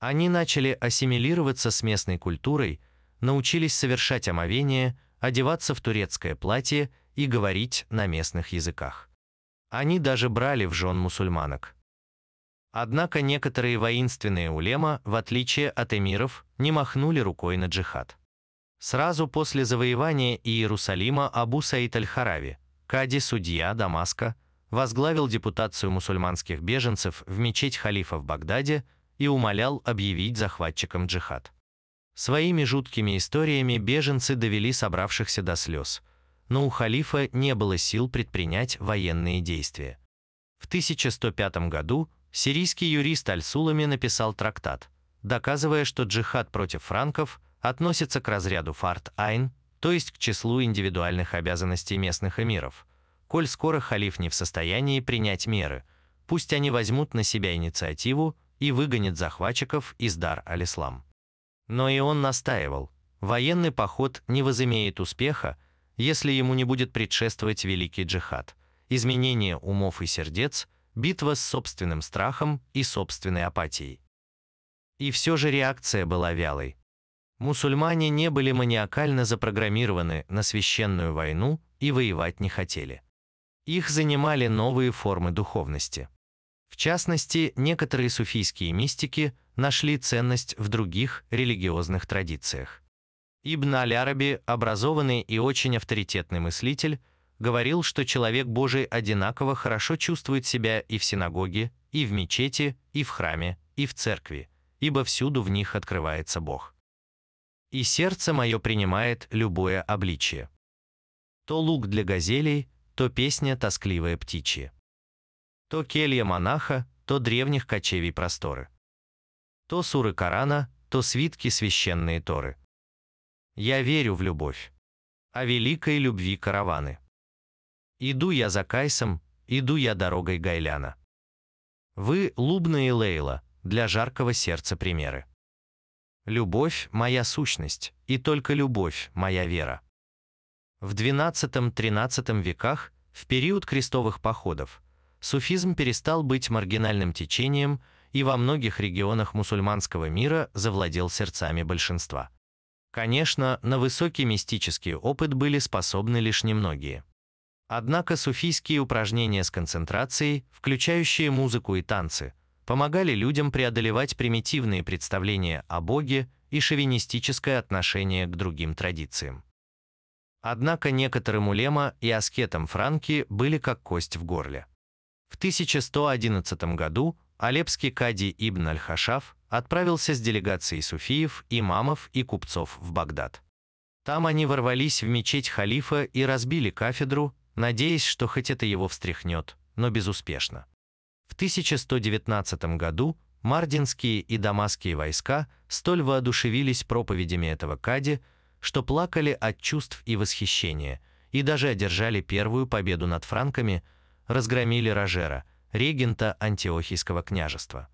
Они начали ассимилироваться с местной культурой, научились совершать омовение, одеваться в турецкое платье и говорить на местных языках. Они даже брали в жен мусульманок. Однако некоторые воинственные улема, в отличие от эмиров, не махнули рукой на джихад. Сразу после завоевания Иерусалима Абу Саид аль-Харави, кади-судья Дамаска, возглавил депутацию мусульманских беженцев в мечеть халифа в Багдаде и умолял объявить захватчикам джихад. Своими жуткими историями беженцы довели собравшихся до слез, но у халифа не было сил предпринять военные действия. В 1105 году сирийский юрист Аль-Сулами написал трактат, доказывая, что джихад против франков – относится к разряду фарт-айн, то есть к числу индивидуальных обязанностей местных эмиров. Коль скоро халиф не в состоянии принять меры, пусть они возьмут на себя инициативу и выгонят захватчиков из Дар-аль-Ислам. Но и он настаивал, военный поход не возымеет успеха, если ему не будет предшествовать великий джихад, изменение умов и сердец, битва с собственным страхом и собственной апатией. И все же реакция была вялой. Мусульмане не были маниакально запрограммированы на священную войну и воевать не хотели. Их занимали новые формы духовности. В частности, некоторые суфийские мистики нашли ценность в других религиозных традициях. Ибн Аль-Араби, образованный и очень авторитетный мыслитель, говорил, что человек Божий одинаково хорошо чувствует себя и в синагоге, и в мечети, и в храме, и в церкви, ибо всюду в них открывается Бог и сердце мое принимает любое обличие. То лук для газелей, то песня тоскливая птичья. То келья монаха, то древних кочевий просторы. То суры Корана, то свитки священные Торы. Я верю в любовь. О великой любви караваны. Иду я за Кайсом, иду я дорогой Гайляна. Вы, Лубна Лейла, для жаркого сердца примеры. Любовь – моя сущность, и только любовь – моя вера. В XII-XIII веках, в период крестовых походов, суфизм перестал быть маргинальным течением и во многих регионах мусульманского мира завладел сердцами большинства. Конечно, на высокий мистический опыт были способны лишь немногие. Однако суфийские упражнения с концентрацией, включающие музыку и танцы – помогали людям преодолевать примитивные представления о Боге и шовинистическое отношение к другим традициям. Однако некоторым улема и аскетам Франки были как кость в горле. В 1111 году Алепский кади Ибн Аль-Хашаф отправился с делегацией суфиев, имамов и купцов в Багдад. Там они ворвались в мечеть халифа и разбили кафедру, надеясь, что хоть это его встряхнет, но безуспешно. В 1119 году мардинские и дамасские войска столь воодушевились проповедями этого кади, что плакали от чувств и восхищения, и даже одержали первую победу над франками, разгромили Рожера, регента Антиохийского княжества.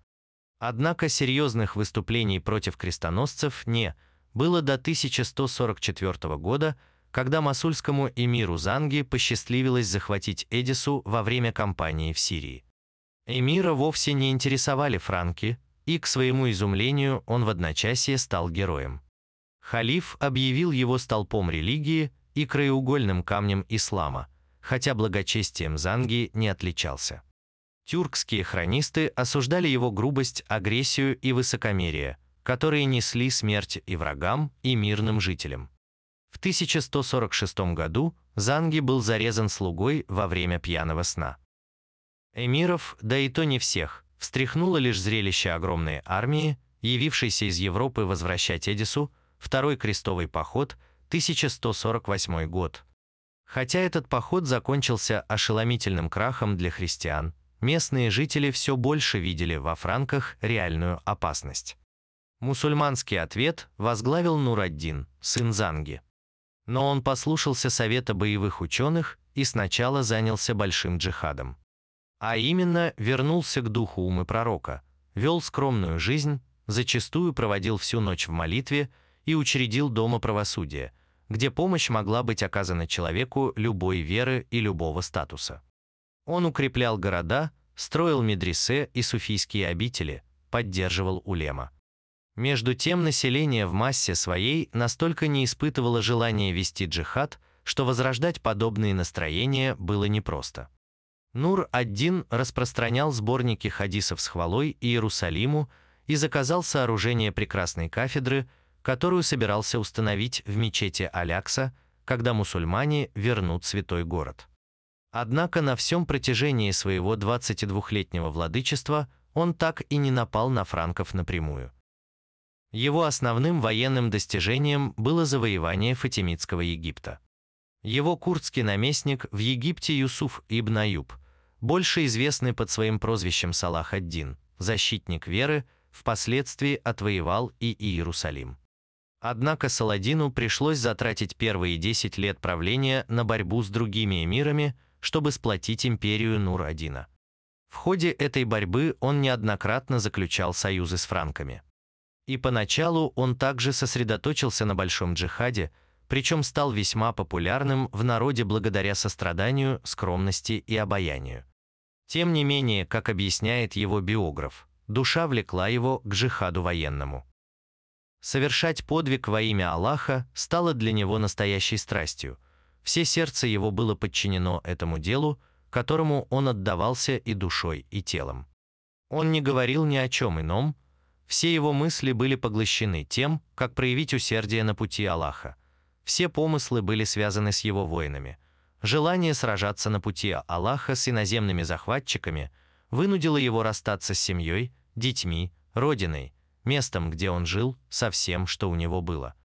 Однако серьезных выступлений против крестоносцев не было до 1144 года, когда масульскому эмиру Занги посчастливилось захватить Эдису во время кампании в Сирии. Эмира вовсе не интересовали франки, и, к своему изумлению, он в одночасье стал героем. Халиф объявил его столпом религии и краеугольным камнем ислама, хотя благочестием Занги не отличался. Тюркские хронисты осуждали его грубость, агрессию и высокомерие, которые несли смерть и врагам, и мирным жителям. В 1146 году Занги был зарезан слугой во время пьяного сна. Эмиров, да и то не всех, встряхнуло лишь зрелище огромной армии, явившейся из Европы возвращать Эдису, второй крестовый поход, 1148 год. Хотя этот поход закончился ошеломительным крахом для христиан, местные жители все больше видели во франках реальную опасность. Мусульманский ответ возглавил Нураддин, сын Занги. Но он послушался совета боевых ученых и сначала занялся большим джихадом. А именно, вернулся к духу умы пророка, вел скромную жизнь, зачастую проводил всю ночь в молитве и учредил Дома правосудия, где помощь могла быть оказана человеку любой веры и любого статуса. Он укреплял города, строил медресе и суфийские обители, поддерживал улема. Между тем население в массе своей настолько не испытывало желания вести джихад, что возрождать подобные настроения было непросто. Нур-ад-Дин распространял сборники хадисов с хвалой Иерусалиму и заказал сооружение прекрасной кафедры, которую собирался установить в мечети Алякса, когда мусульмане вернут святой город. Однако на всем протяжении своего 22-летнего владычества он так и не напал на франков напрямую. Его основным военным достижением было завоевание Фатимидского Египта. Его курдский наместник в Египте Юсуф ибн Аюб, больше известный под своим прозвищем Салах ад-Дин, защитник веры, впоследствии отвоевал и Иерусалим. Однако Саладину пришлось затратить первые 10 лет правления на борьбу с другими эмирами, чтобы сплотить империю Нур-Адина. В ходе этой борьбы он неоднократно заключал союзы с франками. И поначалу он также сосредоточился на большом джихаде, причем стал весьма популярным в народе благодаря состраданию, скромности и обаянию. Тем не менее, как объясняет его биограф, душа влекла его к джихаду военному. Совершать подвиг во имя Аллаха стало для него настоящей страстью – все сердце его было подчинено этому делу, которому он отдавался и душой, и телом. Он не говорил ни о чем ином, все его мысли были поглощены тем, как проявить усердие на пути Аллаха. Все помыслы были связаны с его воинами. Желание сражаться на пути Аллаха с иноземными захватчиками вынудило его расстаться с семьей, детьми, родиной, местом, где он жил, со всем, что у него было.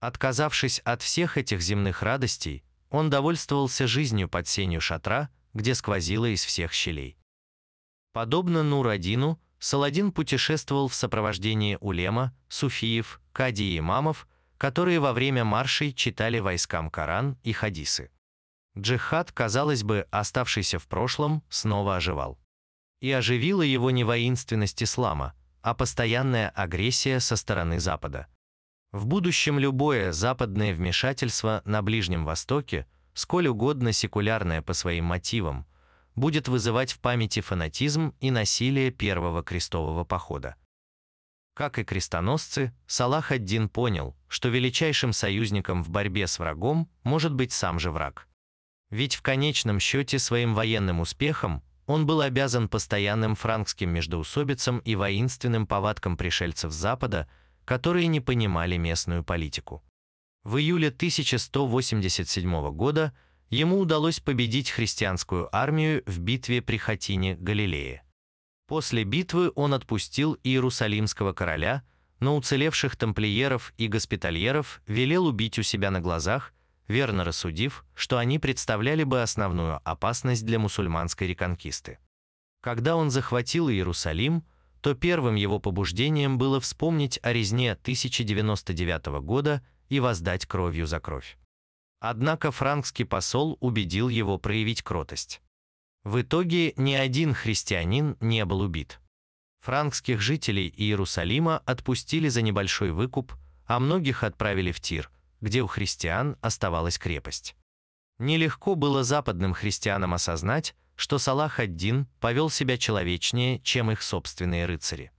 Отказавшись от всех этих земных радостей, он довольствовался жизнью под сенью шатра, где сквозило из всех щелей. Подобно Нурадину, Саладин путешествовал в сопровождении улема, суфиев, кади и имамов, которые во время маршей читали войскам Коран и хадисы. Джихад, казалось бы, оставшийся в прошлом, снова оживал. И оживила его не воинственность ислама, а постоянная агрессия со стороны Запада. В будущем любое западное вмешательство на Ближнем Востоке, сколь угодно секулярное по своим мотивам, будет вызывать в памяти фанатизм и насилие первого крестового похода. Как и крестоносцы, Салах ад-Дин понял, что величайшим союзником в борьбе с врагом может быть сам же враг. Ведь в конечном счете своим военным успехом он был обязан постоянным франкским междоусобицам и воинственным повадкам пришельцев Запада – которые не понимали местную политику. В июле 1187 года ему удалось победить христианскую армию в битве при Хатине, Галилее. После битвы он отпустил иерусалимского короля, но уцелевших тамплиеров и госпитальеров велел убить у себя на глазах, верно рассудив, что они представляли бы основную опасность для мусульманской реконкисты. Когда он захватил Иерусалим, то первым его побуждением было вспомнить о резне 1099 года и воздать кровью за кровь. Однако франкский посол убедил его проявить кротость. В итоге ни один христианин не был убит. Франкских жителей Иерусалима отпустили за небольшой выкуп, а многих отправили в Тир, где у христиан оставалась крепость. Нелегко было западным христианам осознать, что Салах ад-Дин повел себя человечнее, чем их собственные рыцари.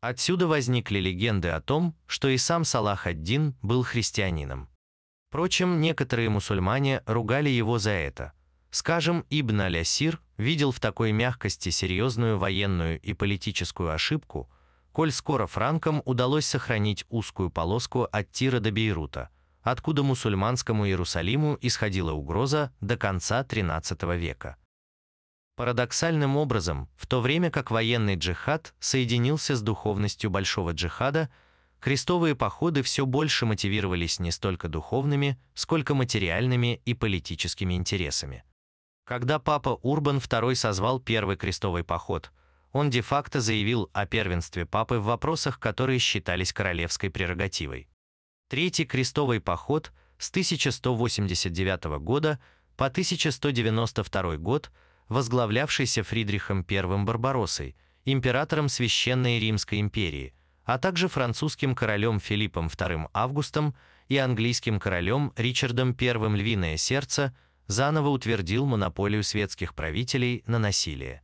Отсюда возникли легенды о том, что и сам Салах ад-Дин был христианином. Впрочем, некоторые мусульмане ругали его за это. Скажем, Ибн Алясир видел в такой мягкости серьезную военную и политическую ошибку, коль скоро франкам удалось сохранить узкую полоску от Тира до Бейрута, откуда мусульманскому Иерусалиму исходила угроза до конца XIII века. Парадоксальным образом, в то время как военный джихад соединился с духовностью большого джихада, крестовые походы все больше мотивировались не столько духовными, сколько материальными и политическими интересами. Когда папа Урбан II созвал первый крестовый поход, он де-факто заявил о первенстве папы в вопросах, которые считались королевской прерогативой. Третий крестовый поход с 1189 года по 1192 год, возглавлявшийся Фридрихом I Барбароссой, императором Священной Римской империи, а также французским королем Филиппом II Августом и английским королем Ричардом I Львиное Сердце – заново утвердил монополию светских правителей на насилие.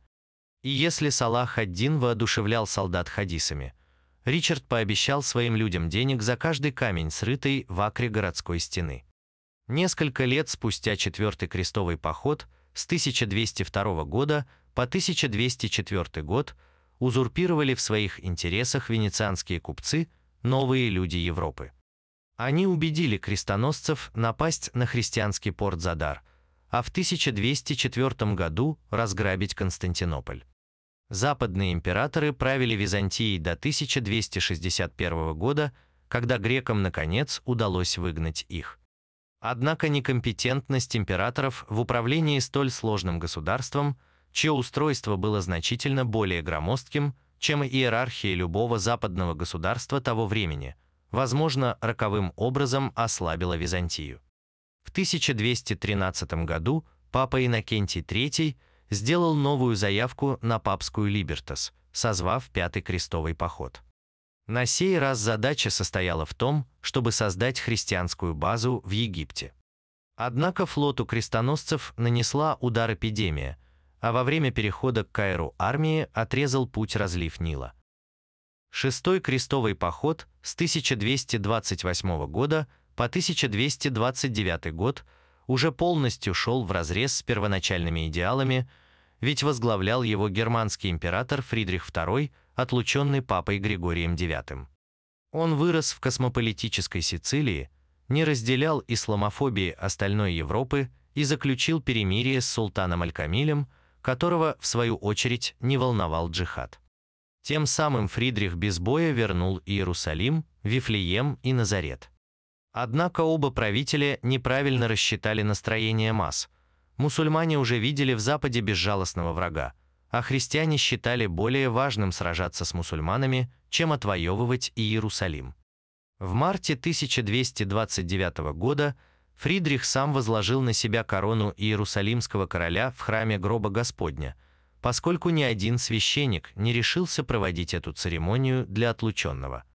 И если Салах ад-Дин воодушевлял солдат хадисами, Ричард пообещал своим людям денег за каждый камень, срытый в акре городской стены. Несколько лет спустя Четвертый крестовый поход с 1202 года по 1204 год узурпировали в своих интересах венецианские купцы, новые люди Европы. Они убедили крестоносцев напасть на христианский порт Задар – а в 1204 году разграбить Константинополь. Западные императоры правили Византией до 1261 года, когда грекам, наконец, удалось выгнать их. Однако некомпетентность императоров в управлении столь сложным государством, чье устройство было значительно более громоздким, чем иерархия любого западного государства того времени, возможно, роковым образом ослабила Византию. В 1213 году папа Иннокентий III сделал новую заявку на папскую либертас, созвав Пятый крестовый поход. На сей раз задача состояла в том, чтобы создать христианскую базу в Египте. Однако флоту крестоносцев нанесла удар эпидемия, а во время перехода к Каиру армии отрезал путь разлив Нила. Шестой крестовый поход с 1228 года по 1229 год уже полностью шел вразрез с первоначальными идеалами, ведь возглавлял его германский император Фридрих II, отлученный папой Григорием IX. Он вырос в космополитической Сицилии, не разделял исламофобии остальной Европы и заключил перемирие с султаном Аль-Камилем, которого, в свою очередь, не волновал джихад. Тем самым Фридрих без боя вернул Иерусалим, Вифлеем и Назарет. Однако оба правителя неправильно рассчитали настроение масс. Мусульмане уже видели в Западе безжалостного врага, а христиане считали более важным сражаться с мусульманами, чем отвоевывать Иерусалим. В марте 1229 года Фридрих сам возложил на себя корону Иерусалимского короля в храме гроба Господня, поскольку ни один священник не решился проводить эту церемонию для отлученного –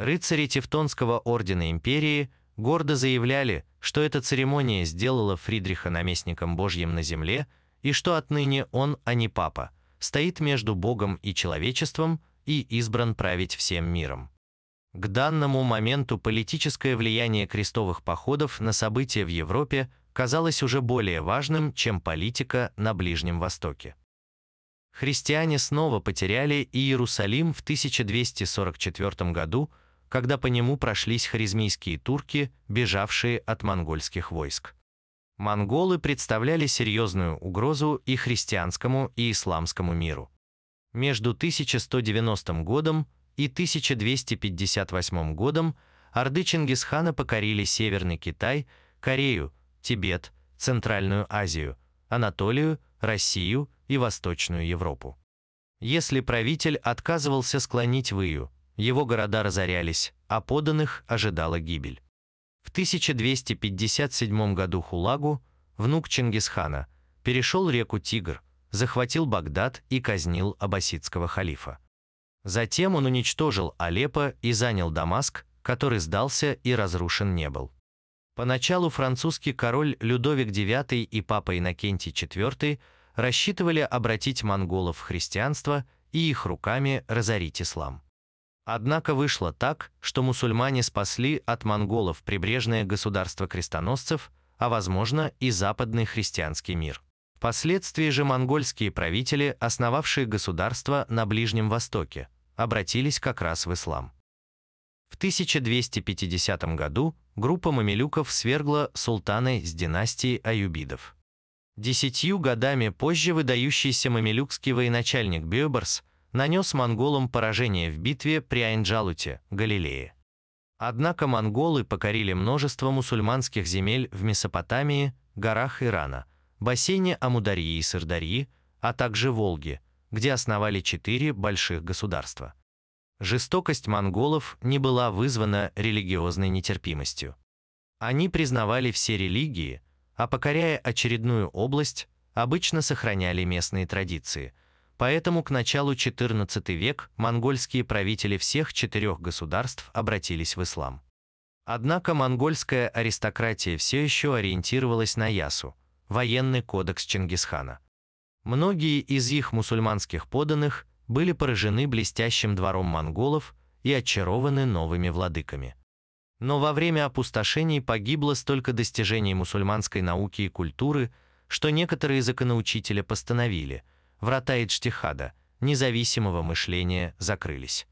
Рыцари Тевтонского ордена империи гордо заявляли, что эта церемония сделала Фридриха наместником Божьим на земле и что отныне он, а не папа, стоит между Богом и человечеством и избран править всем миром. К данному моменту политическое влияние крестовых походов на события в Европе казалось уже более важным, чем политика на Ближнем Востоке. Христиане снова потеряли Иерусалим в 1244 году когда по нему прошлись харизмийские турки, бежавшие от монгольских войск. Монголы представляли серьезную угрозу и христианскому, и исламскому миру. Между 1190 годом и 1258 годом орды Чингисхана покорили Северный Китай, Корею, Тибет, Центральную Азию, Анатолию, Россию и Восточную Европу. Если правитель отказывался склонить выю, его города разорялись, а поданных ожидала гибель. В 1257 году Хулагу, внук Чингисхана, перешел реку Тигр, захватил Багдад и казнил аббасидского халифа. Затем он уничтожил Алеппо и занял Дамаск, который сдался и разрушен не был. Поначалу французский король Людовик IX и папа Иннокентий IV рассчитывали обратить монголов в христианство и их руками разорить ислам. Однако вышло так, что мусульмане спасли от монголов прибрежное государство крестоносцев, а возможно и западный христианский мир. Впоследствии же монгольские правители, основавшие государство на Ближнем Востоке, обратились как раз в ислам. В 1250 году группа мамилюков свергла султана из династии Аюбидов. Десятью годами позже выдающийся мамилюкский военачальник Бёберс нанес монголам поражение в битве при Айнджалуте, Галилее. Однако монголы покорили множество мусульманских земель в Месопотамии, горах Ирана, бассейне Амударьи и Сырдарьи, а также Волге, где основали четыре больших государства. Жестокость монголов не была вызвана религиозной нетерпимостью. Они признавали все религии, а покоряя очередную область, обычно сохраняли местные традиции. Поэтому к началу XIV век монгольские правители всех четырех государств обратились в ислам. Однако монгольская аристократия все еще ориентировалась на Ясу, военный кодекс Чингисхана. Многие из их мусульманских поданных были поражены блестящим двором монголов и очарованы новыми владыками. Но во время опустошений погибло столько достижений мусульманской науки и культуры, что некоторые законоучители постановили, врата Иджтихада, независимого мышления, закрылись.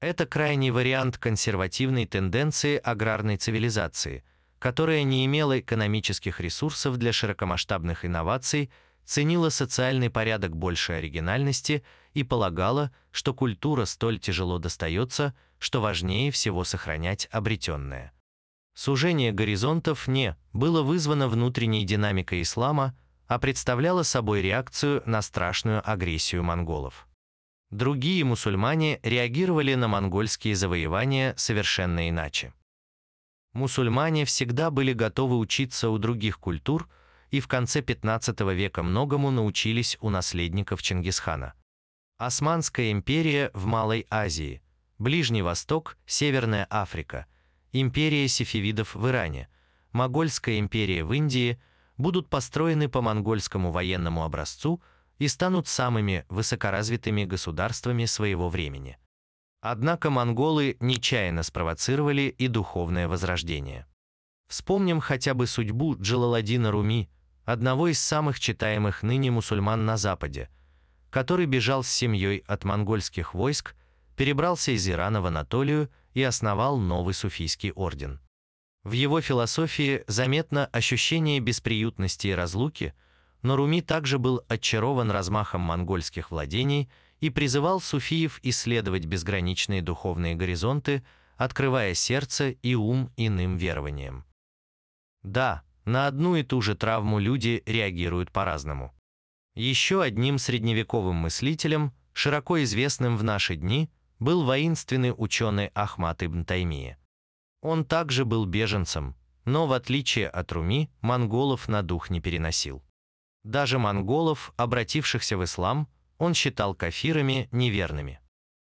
Это крайний вариант консервативной тенденции аграрной цивилизации, которая не имела экономических ресурсов для широкомасштабных инноваций ценила социальный порядок большей оригинальности и полагала, что культура столь тяжело достается, что важнее всего сохранять обретенное. Сужение горизонтов не было вызвано внутренней динамикой ислама, а представляло собой реакцию на страшную агрессию монголов. Другие мусульмане реагировали на монгольские завоевания совершенно иначе. Мусульмане всегда были готовы учиться у других культур – и в конце 15 века многому научились у наследников Чингисхана. Османская империя в Малой Азии, Ближний Восток, Северная Африка, империя сефевидов в Иране, Могольская империя в Индии будут построены по монгольскому военному образцу и станут самыми высокоразвитыми государствами своего времени. Однако монголы нечаянно спровоцировали и духовное возрождение. Вспомним хотя бы судьбу Джалаладдина Руми, одного из самых читаемых ныне мусульман на Западе, который бежал с семьей от монгольских войск, перебрался из Ирана в Анатолию и основал новый суфийский орден. В его философии заметно ощущение бесприютности и разлуки, но Руми также был очарован размахом монгольских владений и призывал суфиев исследовать безграничные духовные горизонты, открывая сердце и ум иным верованиям. Да, на одну и ту же травму люди реагируют по-разному. Еще одним средневековым мыслителем, широко известным в наши дни, был воинственный ученый Ахмат ибн Таймия. Он также был беженцем, но в отличие от Руми, монголов на дух не переносил. Даже монголов, обратившихся в ислам, он считал кафирами неверными.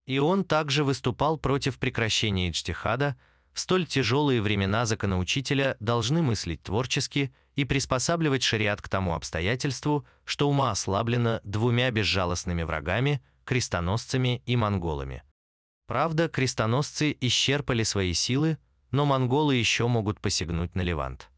И он также выступал против прекращения иджтихада, в столь тяжелые времена законоучителя должны мыслить творчески и приспосабливать шариат к тому обстоятельству, что ума ослаблена двумя безжалостными врагами, крестоносцами и монголами. Правда, крестоносцы исчерпали свои силы, но монголы еще могут посягнуть на Левант.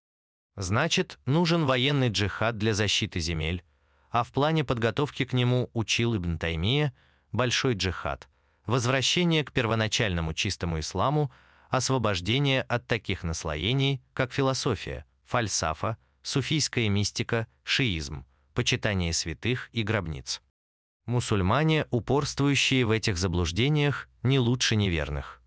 Значит, нужен военный джихад для защиты земель, а в плане подготовки к нему учил Ибн Таймия большой джихад, возвращение к первоначальному чистому исламу, освобождение от таких наслоений, как философия, фальсафа, суфийская мистика, шиизм, почитание святых и гробниц. Мусульмане, упорствующие в этих заблуждениях, не лучше неверных.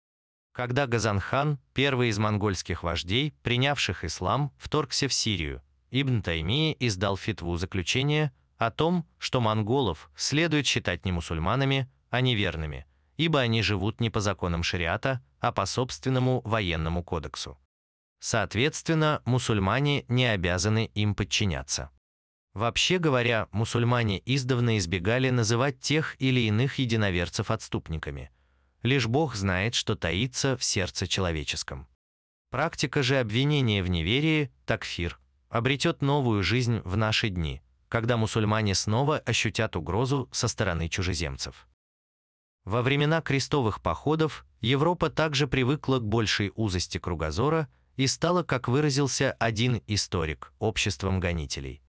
Когда Газанхан, первый из монгольских вождей, принявших ислам, вторгся в Сирию, Ибн Таймия издал фитву заключения о том, что монголов следует считать не мусульманами, а неверными – ибо они живут не по законам шариата, а по собственному военному кодексу. Соответственно, мусульмане не обязаны им подчиняться. Вообще говоря, мусульмане издавна избегали называть тех или иных единоверцев отступниками. Лишь Бог знает, что таится в сердце человеческом. Практика же обвинения в неверии, такфир, обретет новую жизнь в наши дни, когда мусульмане снова ощутят угрозу со стороны чужеземцев. Во времена крестовых походов Европа также привыкла к большей узости кругозора и стала, как выразился один историк, обществом гонителей.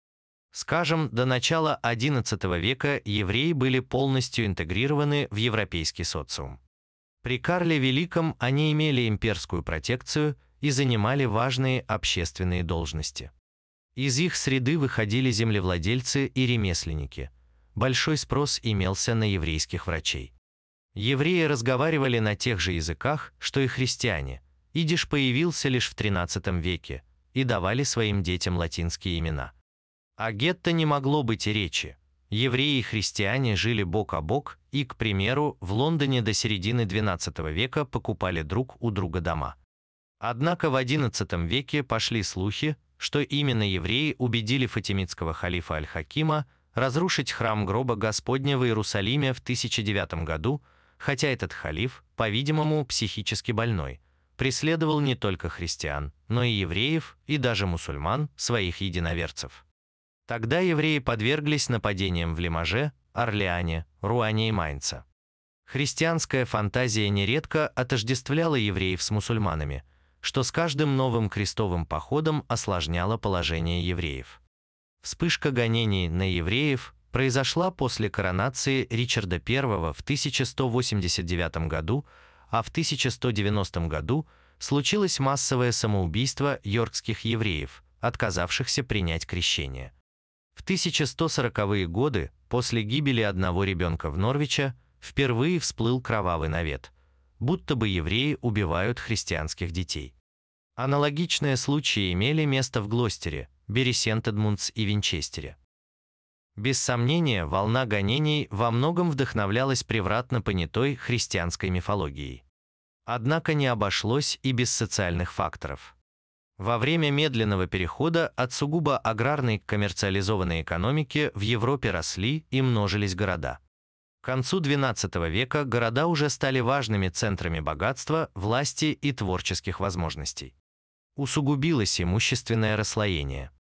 Скажем, до начала XI века евреи были полностью интегрированы в европейский социум. При Карле Великом они имели имперскую протекцию и занимали важные общественные должности. Из их среды выходили землевладельцы и ремесленники. Большой спрос имелся на еврейских врачей. Евреи разговаривали на тех же языках, что и христиане. Идиш появился лишь в XIII веке и давали своим детям латинские имена. О гетто не могло быть и речи. Евреи и христиане жили бок о бок и, к примеру, в Лондоне до середины XII века покупали друг у друга дома. Однако в XI веке пошли слухи, что именно евреи убедили фатимидского халифа Аль-Хакима разрушить храм гроба Господня в Иерусалиме в 1009 году, хотя этот халиф, по-видимому, психически больной, преследовал не только христиан, но и евреев и даже мусульман, своих единоверцев. Тогда евреи подверглись нападениям в Лимаже, Орлеане, Руане и Майнце. Христианская фантазия нередко отождествляла евреев с мусульманами, что с каждым новым крестовым походом осложняло положение евреев. Вспышка гонений на евреев произошла после коронации Ричарда I в 1189 году, а в 1190 году случилось массовое самоубийство йоркских евреев, отказавшихся принять крещение. В 1140-е годы, после гибели одного ребенка в Норвича, впервые всплыл кровавый навет, будто бы евреи убивают христианских детей. Аналогичные случаи имели место в Глостере, Бересент-Эдмундс и Винчестере. Без сомнения, волна гонений во многом вдохновлялась превратно понятой христианской мифологией. Однако не обошлось и без социальных факторов. Во время медленного перехода от сугубо аграрной к коммерциализованной экономике в Европе росли и множились города. К концу XII века города уже стали важными центрами богатства, власти и творческих возможностей. Усугубилось имущественное расслоение.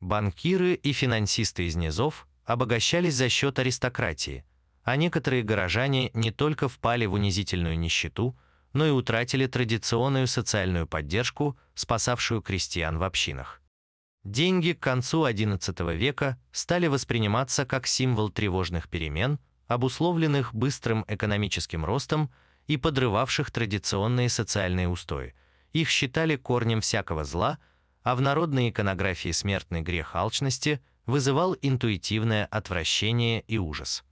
Банкиры и финансисты из низов обогащались за счет аристократии, а некоторые горожане не только впали в унизительную нищету, но и утратили традиционную социальную поддержку, спасавшую крестьян в общинах. Деньги к концу XI века стали восприниматься как символ тревожных перемен, обусловленных быстрым экономическим ростом и подрывавших традиционные социальные устои. Их считали корнем всякого зла, а в народной иконографии смертный грех алчности вызывал интуитивное отвращение и ужас.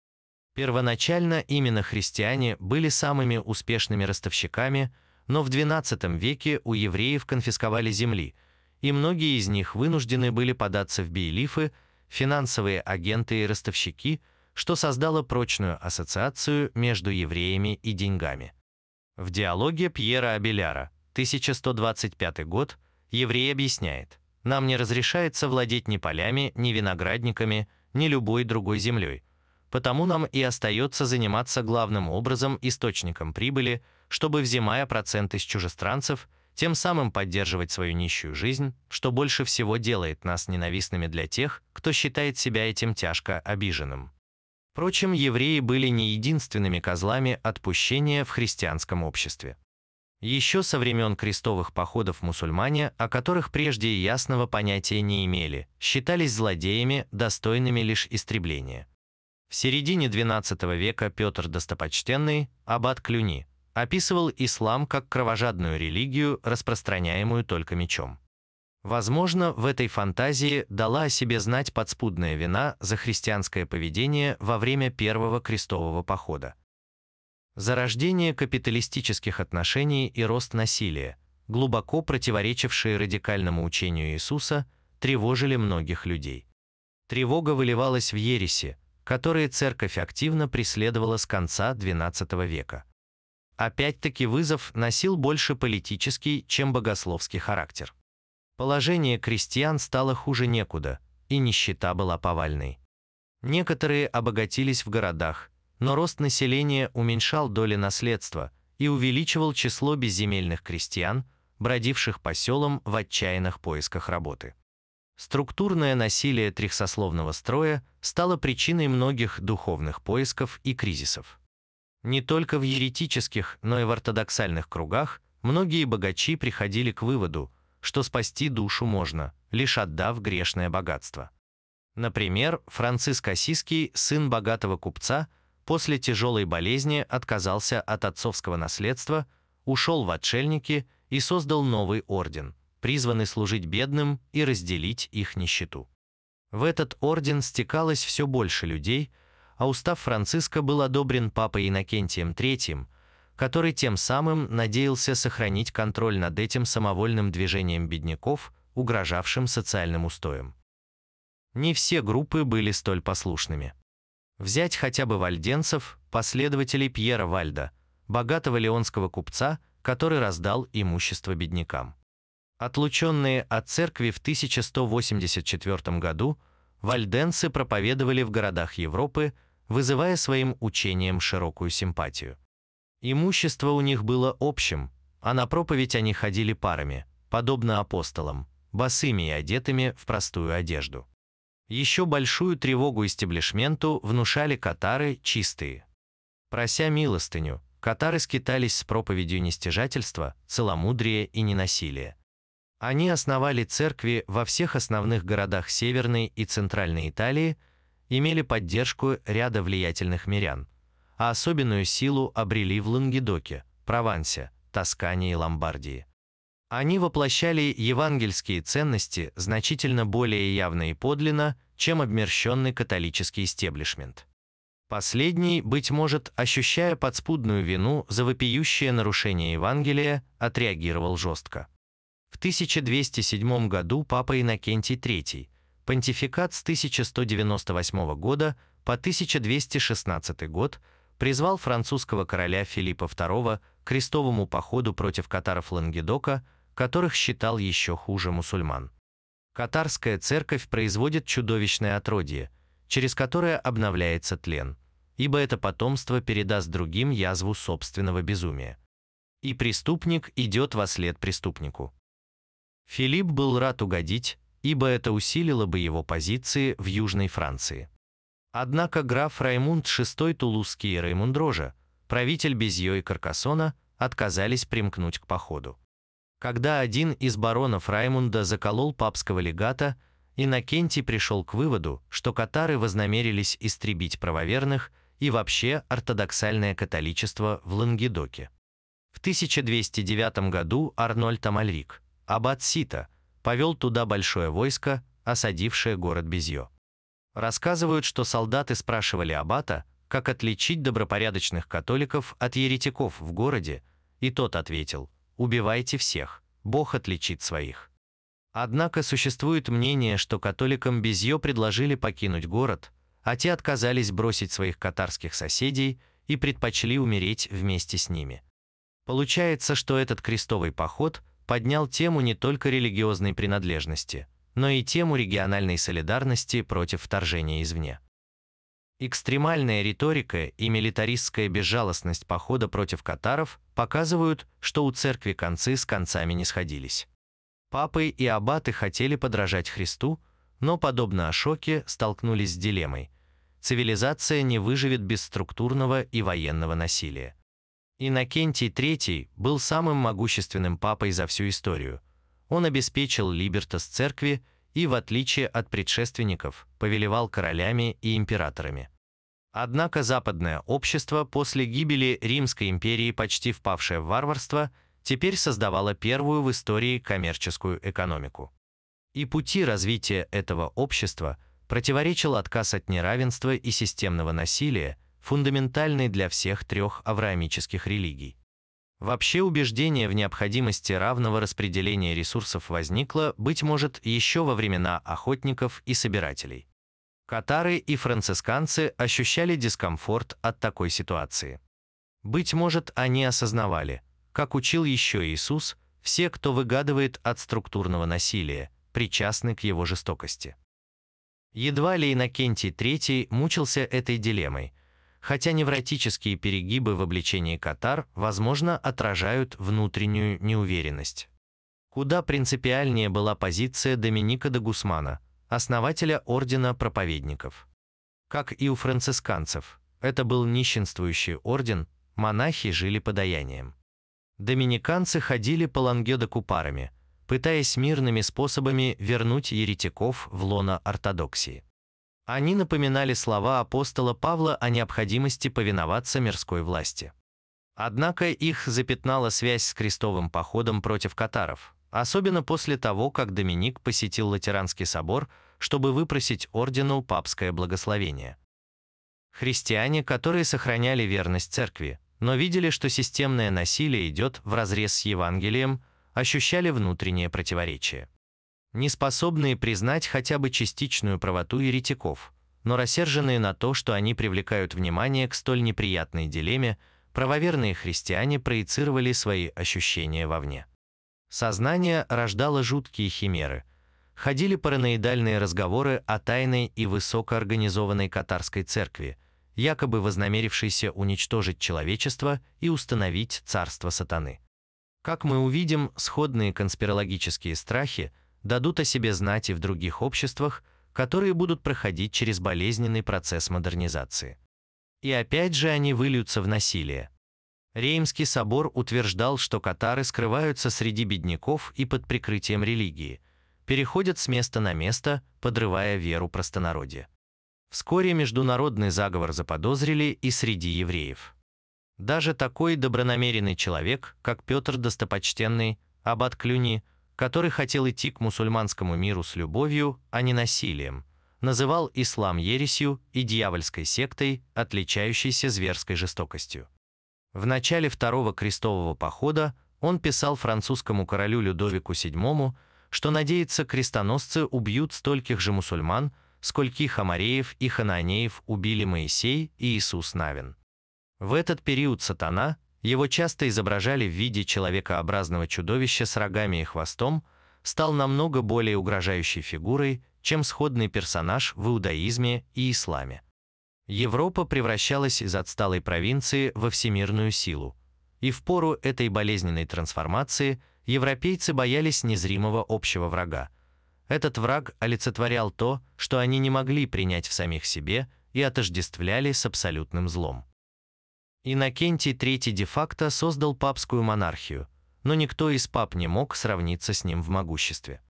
Первоначально именно христиане были самыми успешными ростовщиками, но в XII веке у евреев конфисковали земли, и многие из них вынуждены были податься в бейлифы, финансовые агенты и ростовщики, что создало прочную ассоциацию между евреями и деньгами. В диалоге Пьера Абеляра, 1125 год, еврей объясняет, «Нам не разрешается владеть ни полями, ни виноградниками, ни любой другой землей, Потому нам и остается заниматься главным образом источником прибыли, чтобы, взимая проценты с чужестранцев, тем самым поддерживать свою нищую жизнь, что больше всего делает нас ненавистными для тех, кто считает себя этим тяжко обиженным. Впрочем, евреи были не единственными козлами отпущения в христианском обществе. Еще со времен крестовых походов мусульмане, о которых прежде ясного понятия не имели, считались злодеями, достойными лишь истребления. В середине XII века Петр Достопочтенный, аббат Клюни, описывал ислам как кровожадную религию, распространяемую только мечом. Возможно, в этой фантазии дала о себе знать подспудная вина за христианское поведение во время первого крестового похода. Зарождение капиталистических отношений и рост насилия, глубоко противоречившие радикальному учению Иисуса, тревожили многих людей. Тревога выливалась в ереси, которые церковь активно преследовала с конца XII века. Опять-таки вызов носил больше политический, чем богословский характер. Положение крестьян стало хуже некуда, и нищета была повальной. Некоторые обогатились в городах, но рост населения уменьшал доли наследства и увеличивал число безземельных крестьян, бродивших по селам в отчаянных поисках работы. Структурное насилие трехсословного строя стало причиной многих духовных поисков и кризисов. Не только в еретических, но и в ортодоксальных кругах многие богачи приходили к выводу, что спасти душу можно, лишь отдав грешное богатство. Например, Франциск Осиский, сын богатого купца, после тяжелой болезни отказался от отцовского наследства, ушел в отшельники и создал новый орден, призванный служить бедным и разделить их нищету. В этот орден стекалось все больше людей – а устав Франциска был одобрен папой Иннокентием III, который тем самым надеялся сохранить контроль над этим самовольным движением бедняков, угрожавшим социальным устоям. Не все группы были столь послушными. Взять хотя бы вальденцев, последователей Пьера Вальда, богатого леонского купца, который раздал имущество беднякам. Отлученные от церкви в 1184 году, вальденцы проповедовали в городах Европы, вызывая своим учением широкую симпатию. Имущество у них было общим, а на проповедь они ходили парами, подобно апостолам, босыми и одетыми в простую одежду. Еще большую тревогу истеблишменту внушали катары чистые. Прося милостыню, катары скитались с проповедью нестяжательства, целомудрия и ненасилия. Они основали церкви во всех основных городах Северной и Центральной Италии – имели поддержку ряда влиятельных мирян, а особенную силу обрели в Лангедоке, Провансе, Тоскане и Ломбардии. Они воплощали евангельские ценности значительно более явно и подлинно, чем обмерщенный католический истеблишмент. Последний, быть может, ощущая подспудную вину за вопиющее нарушение Евангелия, отреагировал жестко. В 1207 году папа Иннокентий III понтификат с 1198 года по 1216 год призвал французского короля Филиппа II к крестовому походу против катаров Лангедока, которых считал еще хуже мусульман. Катарская церковь производит чудовищное отродье, через которое обновляется тлен, ибо это потомство передаст другим язву собственного безумия. И преступник идет во след преступнику. Филипп был рад угодить, ибо это усилило бы его позиции в Южной Франции. Однако граф Раймунд VI Тулузский и Раймунд Рожа, правитель Безье и Каркасона, отказались примкнуть к походу. Когда один из баронов Раймунда заколол папского легата, Иннокентий пришел к выводу, что катары вознамерились истребить правоверных и вообще ортодоксальное католичество в Лангедоке. В 1209 году Арнольд Амальрик, аббат Сита, повел туда большое войско, осадившее город Безье. Рассказывают, что солдаты спрашивали аббата, как отличить добропорядочных католиков от еретиков в городе, и тот ответил «Убивайте всех, Бог отличит своих». Однако существует мнение, что католикам Безье предложили покинуть город, а те отказались бросить своих катарских соседей и предпочли умереть вместе с ними. Получается, что этот крестовый поход – поднял тему не только религиозной принадлежности, но и тему региональной солидарности против вторжения извне. Экстремальная риторика и милитаристская безжалостность похода против катаров показывают, что у церкви концы с концами не сходились. Папы и аббаты хотели подражать Христу, но, подобно Ашоке, столкнулись с дилеммой. Цивилизация не выживет без структурного и военного насилия. Иннокентий III был самым могущественным папой за всю историю. Он обеспечил либертас церкви и, в отличие от предшественников, повелевал королями и императорами. Однако западное общество после гибели Римской империи, почти впавшее в варварство, теперь создавало первую в истории коммерческую экономику. И пути развития этого общества противоречил отказ от неравенства и системного насилия, фундаментальной для всех трех авраамических религий. Вообще убеждение в необходимости равного распределения ресурсов возникло, быть может, еще во времена охотников и собирателей. Катары и францисканцы ощущали дискомфорт от такой ситуации. Быть может, они осознавали, как учил еще Иисус, все, кто выгадывает от структурного насилия, причастны к его жестокости. Едва ли Иннокентий III мучился этой дилеммой – хотя невротические перегибы в обличении катар, возможно, отражают внутреннюю неуверенность. Куда принципиальнее была позиция Доминика де Гусмана, основателя Ордена Проповедников. Как и у францисканцев, это был нищенствующий орден, монахи жили подаянием. Доминиканцы ходили по лангедоку-парами, пытаясь мирными способами вернуть еретиков в лоно ортодоксии. Они напоминали слова апостола Павла о необходимости повиноваться мирской власти. Однако их запятнала связь с крестовым походом против катаров, особенно после того, как Доминик посетил Латеранский собор, чтобы выпросить ордену папское благословение. Христиане, которые сохраняли верность церкви, но видели, что системное насилие идет вразрез с Евангелием, ощущали внутреннее противоречие. Неспособные признать хотя бы частичную правоту еретиков, но рассерженные на то, что они привлекают внимание к столь неприятной дилемме, правоверные христиане проецировали свои ощущения вовне. Сознание рождало жуткие химеры. Ходили параноидальные разговоры о тайной и высокоорганизованной катарской церкви, якобы вознамерившейся уничтожить человечество и установить царство сатаны. Как мы увидим, сходные конспирологические страхи дадут о себе знать и в других обществах, которые будут проходить через болезненный процесс модернизации. И опять же они выльются в насилие. Реймский собор утверждал, что катары скрываются среди бедняков и под прикрытием религии, переходят с места на место, подрывая веру простонародья. Вскоре международный заговор заподозрили и среди евреев. Даже такой добронамеренный человек, как Петр Достопочтенный, аббат Клюни, который хотел идти к мусульманскому миру с любовью, а не насилием, называл ислам ересью и дьявольской сектой, отличающейся зверской жестокостью. В начале Второго крестового похода он писал французскому королю Людовику VII, что надеется, крестоносцы убьют стольких же мусульман, скольких амареев и хананеев убили Моисей и Иисус Навин. В этот период сатана, его часто изображали в виде человекообразного чудовища с рогами и хвостом, стал намного более угрожающей фигурой, чем сходный персонаж в иудаизме и исламе. Европа превращалась из отсталой провинции во всемирную силу. И в пору этой болезненной трансформации европейцы боялись незримого общего врага. Этот враг олицетворял то, что они не могли принять в самих себе и отождествляли с абсолютным злом. Иннокентий III де-факто создал папскую монархию, но никто из пап не мог сравниться с ним в могуществе.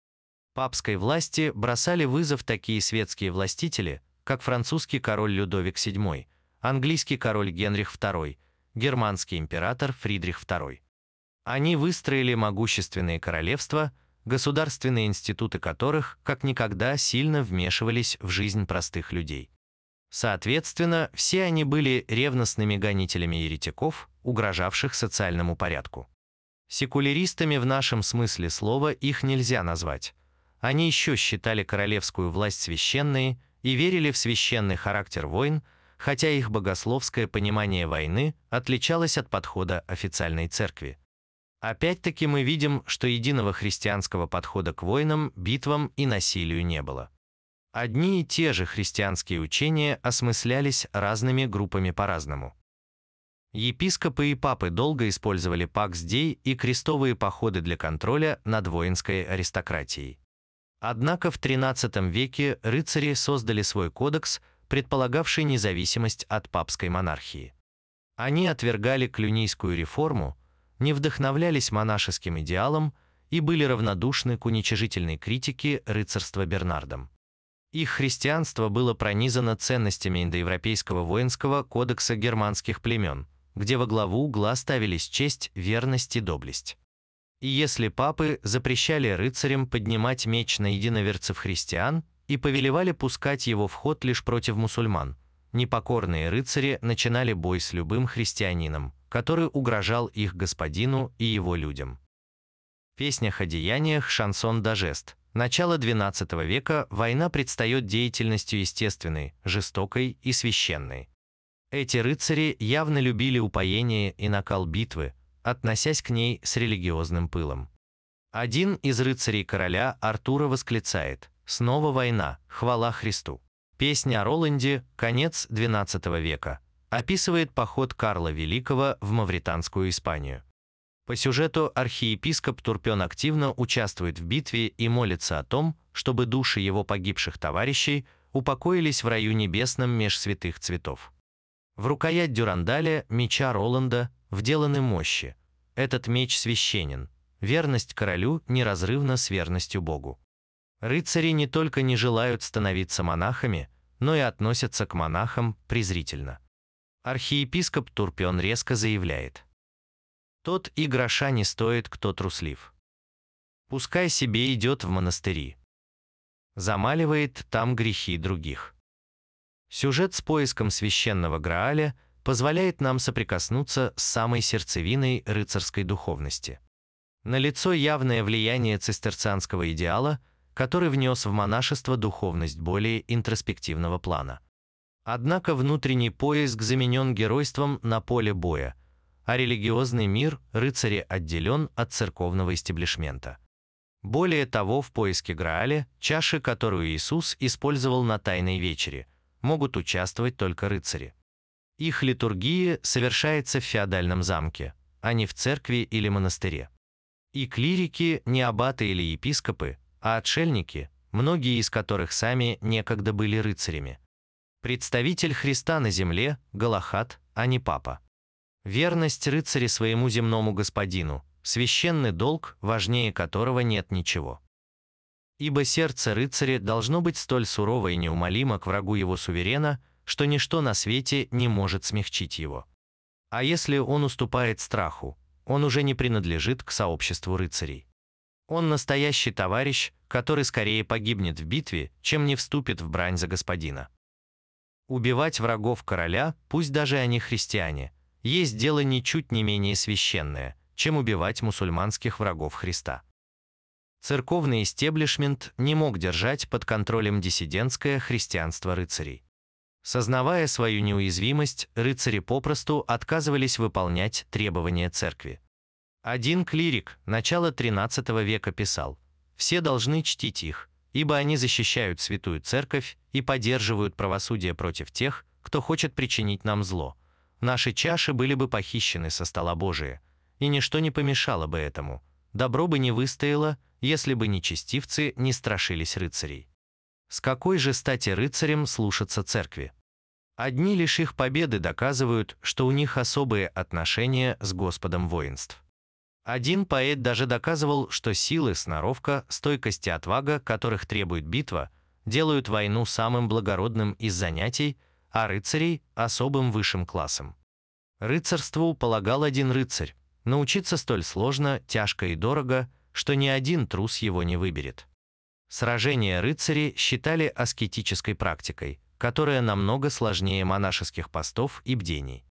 Папской власти бросали вызов такие светские властители, как французский король Людовик VII, английский король Генрих II, германский император Фридрих II. Они выстроили могущественные королевства, государственные институты которых как никогда сильно вмешивались в жизнь простых людей. Соответственно, все они были ревностными гонителями еретиков, угрожавших социальному порядку. Секуляристами в нашем смысле слова их нельзя назвать. Они еще считали королевскую власть священной и верили в священный характер войн, хотя их богословское понимание войны отличалось от подхода официальной церкви. Опять-таки мы видим, что единого христианского подхода к войнам, битвам и насилию не было. Одни и те же христианские учения осмыслялись разными группами по-разному. Епископы и папы долго использовали пакс дей и крестовые походы для контроля над воинской аристократией. Однако в XIII веке рыцари создали свой кодекс, предполагавший независимость от папской монархии. Они отвергали клюнийскую реформу, не вдохновлялись монашеским идеалом и были равнодушны к уничижительной критике рыцарства Бернардом. Их христианство было пронизано ценностями индоевропейского воинского кодекса германских племен, где во главу угла ставились честь, верность и доблесть. И если папы запрещали рыцарям поднимать меч на единоверцев христиан и повелевали пускать его в ход лишь против мусульман, непокорные рыцари начинали бой с любым христианином, который угрожал их господину и его людям. В песнях о деяниях «Шансон да жест» начала XII века война предстает деятельностью естественной, жестокой и священной. Эти рыцари явно любили упоение и накал битвы, относясь к ней с религиозным пылом. Один из рыцарей короля Артура восклицает «Снова война, хвала Христу». Песня о Роланде, конец XII века, описывает поход Карла Великого в Мавританскую Испанию. По сюжету архиепископ Турпен активно участвует в битве и молится о том, чтобы души его погибших товарищей упокоились в раю небесном меж святых цветов. В рукоять дюрандаля меча Роланда вделаны мощи. Этот меч священен. Верность королю неразрывна с верностью Богу. Рыцари не только не желают становиться монахами, но и относятся к монахам презрительно. Архиепископ Турпион резко заявляет. «Тот и гроша не стоит, кто труслив. Пускай себе идет в монастыри. Замаливает там грехи других». Сюжет с поиском священного Грааля позволяет нам соприкоснуться с самой сердцевиной рыцарской духовности. Налицо явное влияние цистерцианского идеала, который внес в монашество духовность более интроспективного плана. Однако внутренний поиск заменен геройством на поле боя, а религиозный мир рыцаря отделен от церковного истеблишмента. Более того, в поиске Грааля, чаши, которую Иисус использовал на Тайной вечере, могут участвовать только рыцари. Их литургия совершается в феодальном замке, а не в церкви или монастыре. И клирики не аббаты или епископы, а отшельники, многие из которых сами некогда были рыцарями. Представитель Христа на земле – Галахат, а не папа. Верность рыцаря своему земному господину – священный долг, важнее которого нет ничего. Ибо сердце рыцаря должно быть столь сурово и неумолимо к врагу его суверена, что ничто на свете не может смягчить его. А если он уступает страху, он уже не принадлежит к сообществу рыцарей. Он настоящий товарищ, который скорее погибнет в битве, чем не вступит в брань за господина. Убивать врагов короля, пусть даже они христиане, есть дело ничуть не менее священное, чем убивать мусульманских врагов Христа. Церковный истеблишмент не мог держать под контролем диссидентское христианство рыцарей. Сознавая свою неуязвимость, рыцари попросту отказывались выполнять требования церкви. Один клирик начала XIII века писал, «Все должны чтить их, ибо они защищают святую церковь и поддерживают правосудие против тех, кто хочет причинить нам зло. Наши чаши были бы похищены со стола Божия, и ничто не помешало бы этому. Добро бы не выстояло, если бы нечестивцы не страшились рыцарей. С какой же стати рыцарям слушаться церкви? Одни лишь их победы доказывают, что у них особые отношения с Господом воинств. Один поэт даже доказывал, что силы, сноровка, стойкость и отвага, которых требует битва, делают войну самым благородным из занятий, а рыцарей – особым высшим классом. Рыцарству полагал один рыцарь. Научиться столь сложно, тяжко и дорого, что ни один трус его не выберет. Сражения рыцари считали аскетической практикой, которая намного сложнее монашеских постов и бдений.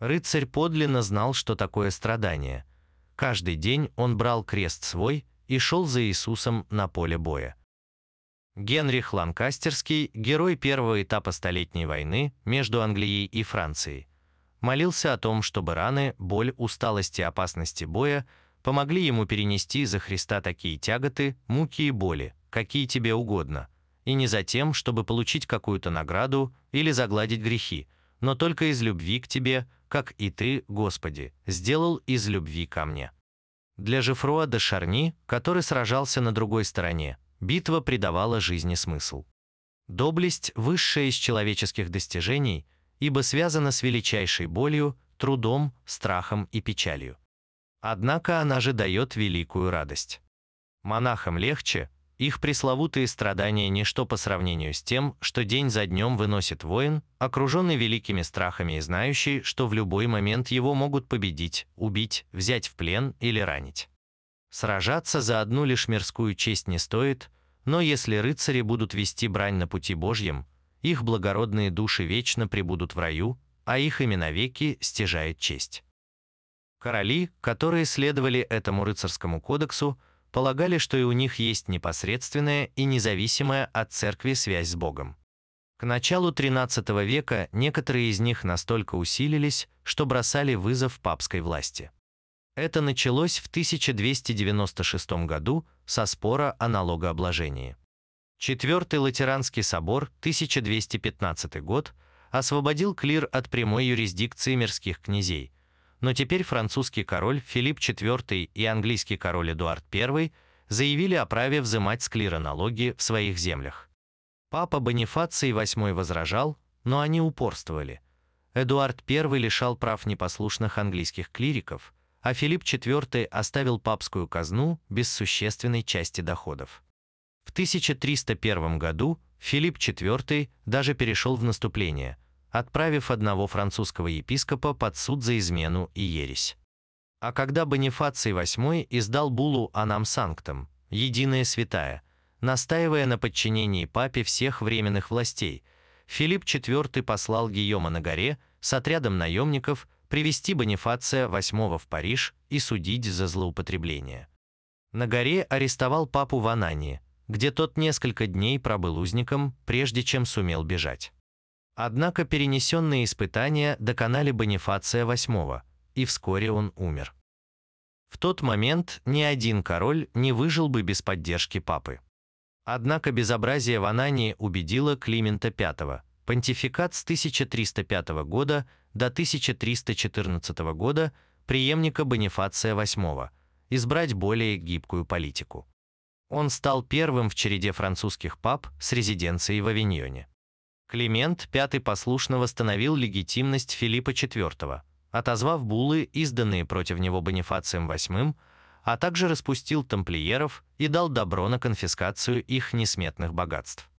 Рыцарь подлинно знал, что такое страдание – Каждый день он брал крест свой и шел за Иисусом на поле боя. Генрих Ланкастерский, герой первого этапа Столетней войны между Англией и Францией, молился о том, чтобы раны, боль, усталость и опасности боя помогли ему перенести за Христа такие тяготы, муки и боли, какие тебе угодно, и не за тем, чтобы получить какую-то награду или загладить грехи, но только из любви к тебе, как и ты, Господи, сделал из любви ко мне. Для Жефруа де Шарни, который сражался на другой стороне, битва придавала жизни смысл. Доблесть – высшая из человеческих достижений, ибо связана с величайшей болью, трудом, страхом и печалью. Однако она же дает великую радость. Монахам легче, их пресловутые страдания – ничто по сравнению с тем, что день за днем выносит воин, окруженный великими страхами и знающий, что в любой момент его могут победить, убить, взять в плен или ранить. Сражаться за одну лишь мирскую честь не стоит, но если рыцари будут вести брань на пути Божьем, их благородные души вечно пребудут в раю, а их имена веки стяжает честь. Короли, которые следовали этому рыцарскому кодексу, полагали, что и у них есть непосредственная и независимая от церкви связь с Богом. К началу XIII века некоторые из них настолько усилились, что бросали вызов папской власти. Это началось в 1296 году со спора о налогообложении. Четвертый Латеранский собор, 1215 год, освободил клир от прямой юрисдикции мирских князей, но теперь французский король Филипп IV и английский король Эдуард I заявили о праве взимать с клира налоги в своих землях. Папа Бонифаций VIII возражал, но они упорствовали. Эдуард I лишал прав непослушных английских клириков, а Филипп IV оставил папскую казну без существенной части доходов. В 1301 году Филипп IV даже перешел в наступление, отправив одного французского епископа под суд за измену и ересь. А когда Бонифаций VIII издал буллу «Анам Санктам» – «Единая святая», настаивая на подчинении папе всех временных властей, Филипп IV послал Гийома на горе с отрядом наемников привести Бонифация VIII в Париж и судить за злоупотребление. На горе арестовал папу в Анании, где тот несколько дней пробыл узником, прежде чем сумел бежать. Однако перенесенные испытания доконали Бонифация VIII, и вскоре он умер. В тот момент ни один король не выжил бы без поддержки папы. Однако безобразие в Анании убедило Климента V, понтификат с 1305 года до 1314 года преемника Бонифация VIII, избрать более гибкую политику. Он стал первым в череде французских пап с резиденцией в Авиньоне. Климент V послушно восстановил легитимность Филиппа IV, отозвав буллы, изданные против него Бонифацием VIII, а также распустил тамплиеров и дал добро на конфискацию их несметных богатств.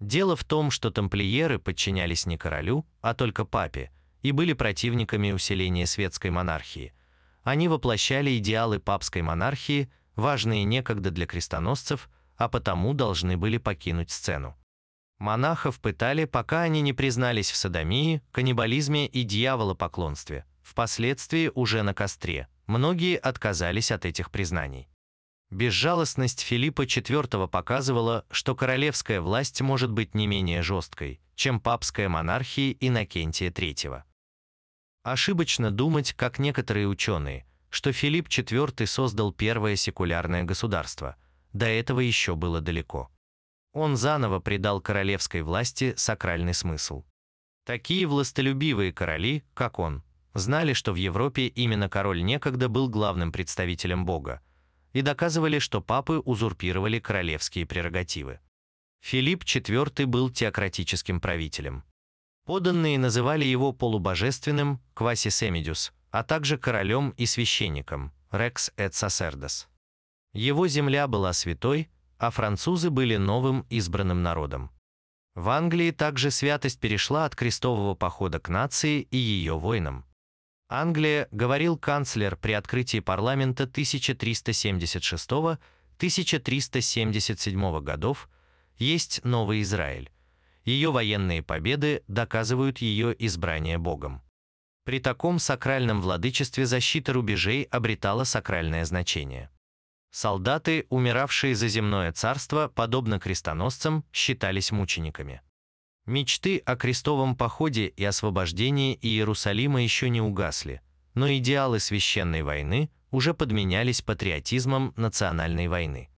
Дело в том, что тамплиеры подчинялись не королю, а только папе, и были противниками усиления светской монархии. Они воплощали идеалы папской монархии – важные некогда для крестоносцев, а потому должны были покинуть сцену. Монахов пытали, пока они не признались в садомии, каннибализме и дьяволопоклонстве. Впоследствии уже на костре. Многие отказались от этих признаний. Безжалостность Филиппа IV показывала, что королевская власть может быть не менее жесткой, чем папская монархия Иннокентия III. Ошибочно думать, как некоторые ученые – что Филипп IV создал первое секулярное государство. До этого еще было далеко. Он заново придал королевской власти сакральный смысл. Такие властолюбивые короли, как он, знали, что в Европе именно король некогда был главным представителем Бога, и доказывали, что папы узурпировали королевские прерогативы. Филипп IV был теократическим правителем. Поданные называли его полубожественным «квасисемидюс», а также королем и священником Рекс эт Сасердос. Его земля была святой, а французы были новым избранным народом. В Англии также святость перешла от крестового похода к нации и ее воинам. Англия, говорил канцлер при открытии парламента 1376-1377 годов, есть новый Израиль. Ее военные победы доказывают ее избрание Богом. При таком сакральном владычестве защита рубежей обретала сакральное значение. Солдаты, умиравшие за земное царство, подобно крестоносцам, считались мучениками. Мечты о крестовом походе и освобождении Иерусалима еще не угасли, но идеалы священной войны уже подменялись патриотизмом национальной войны.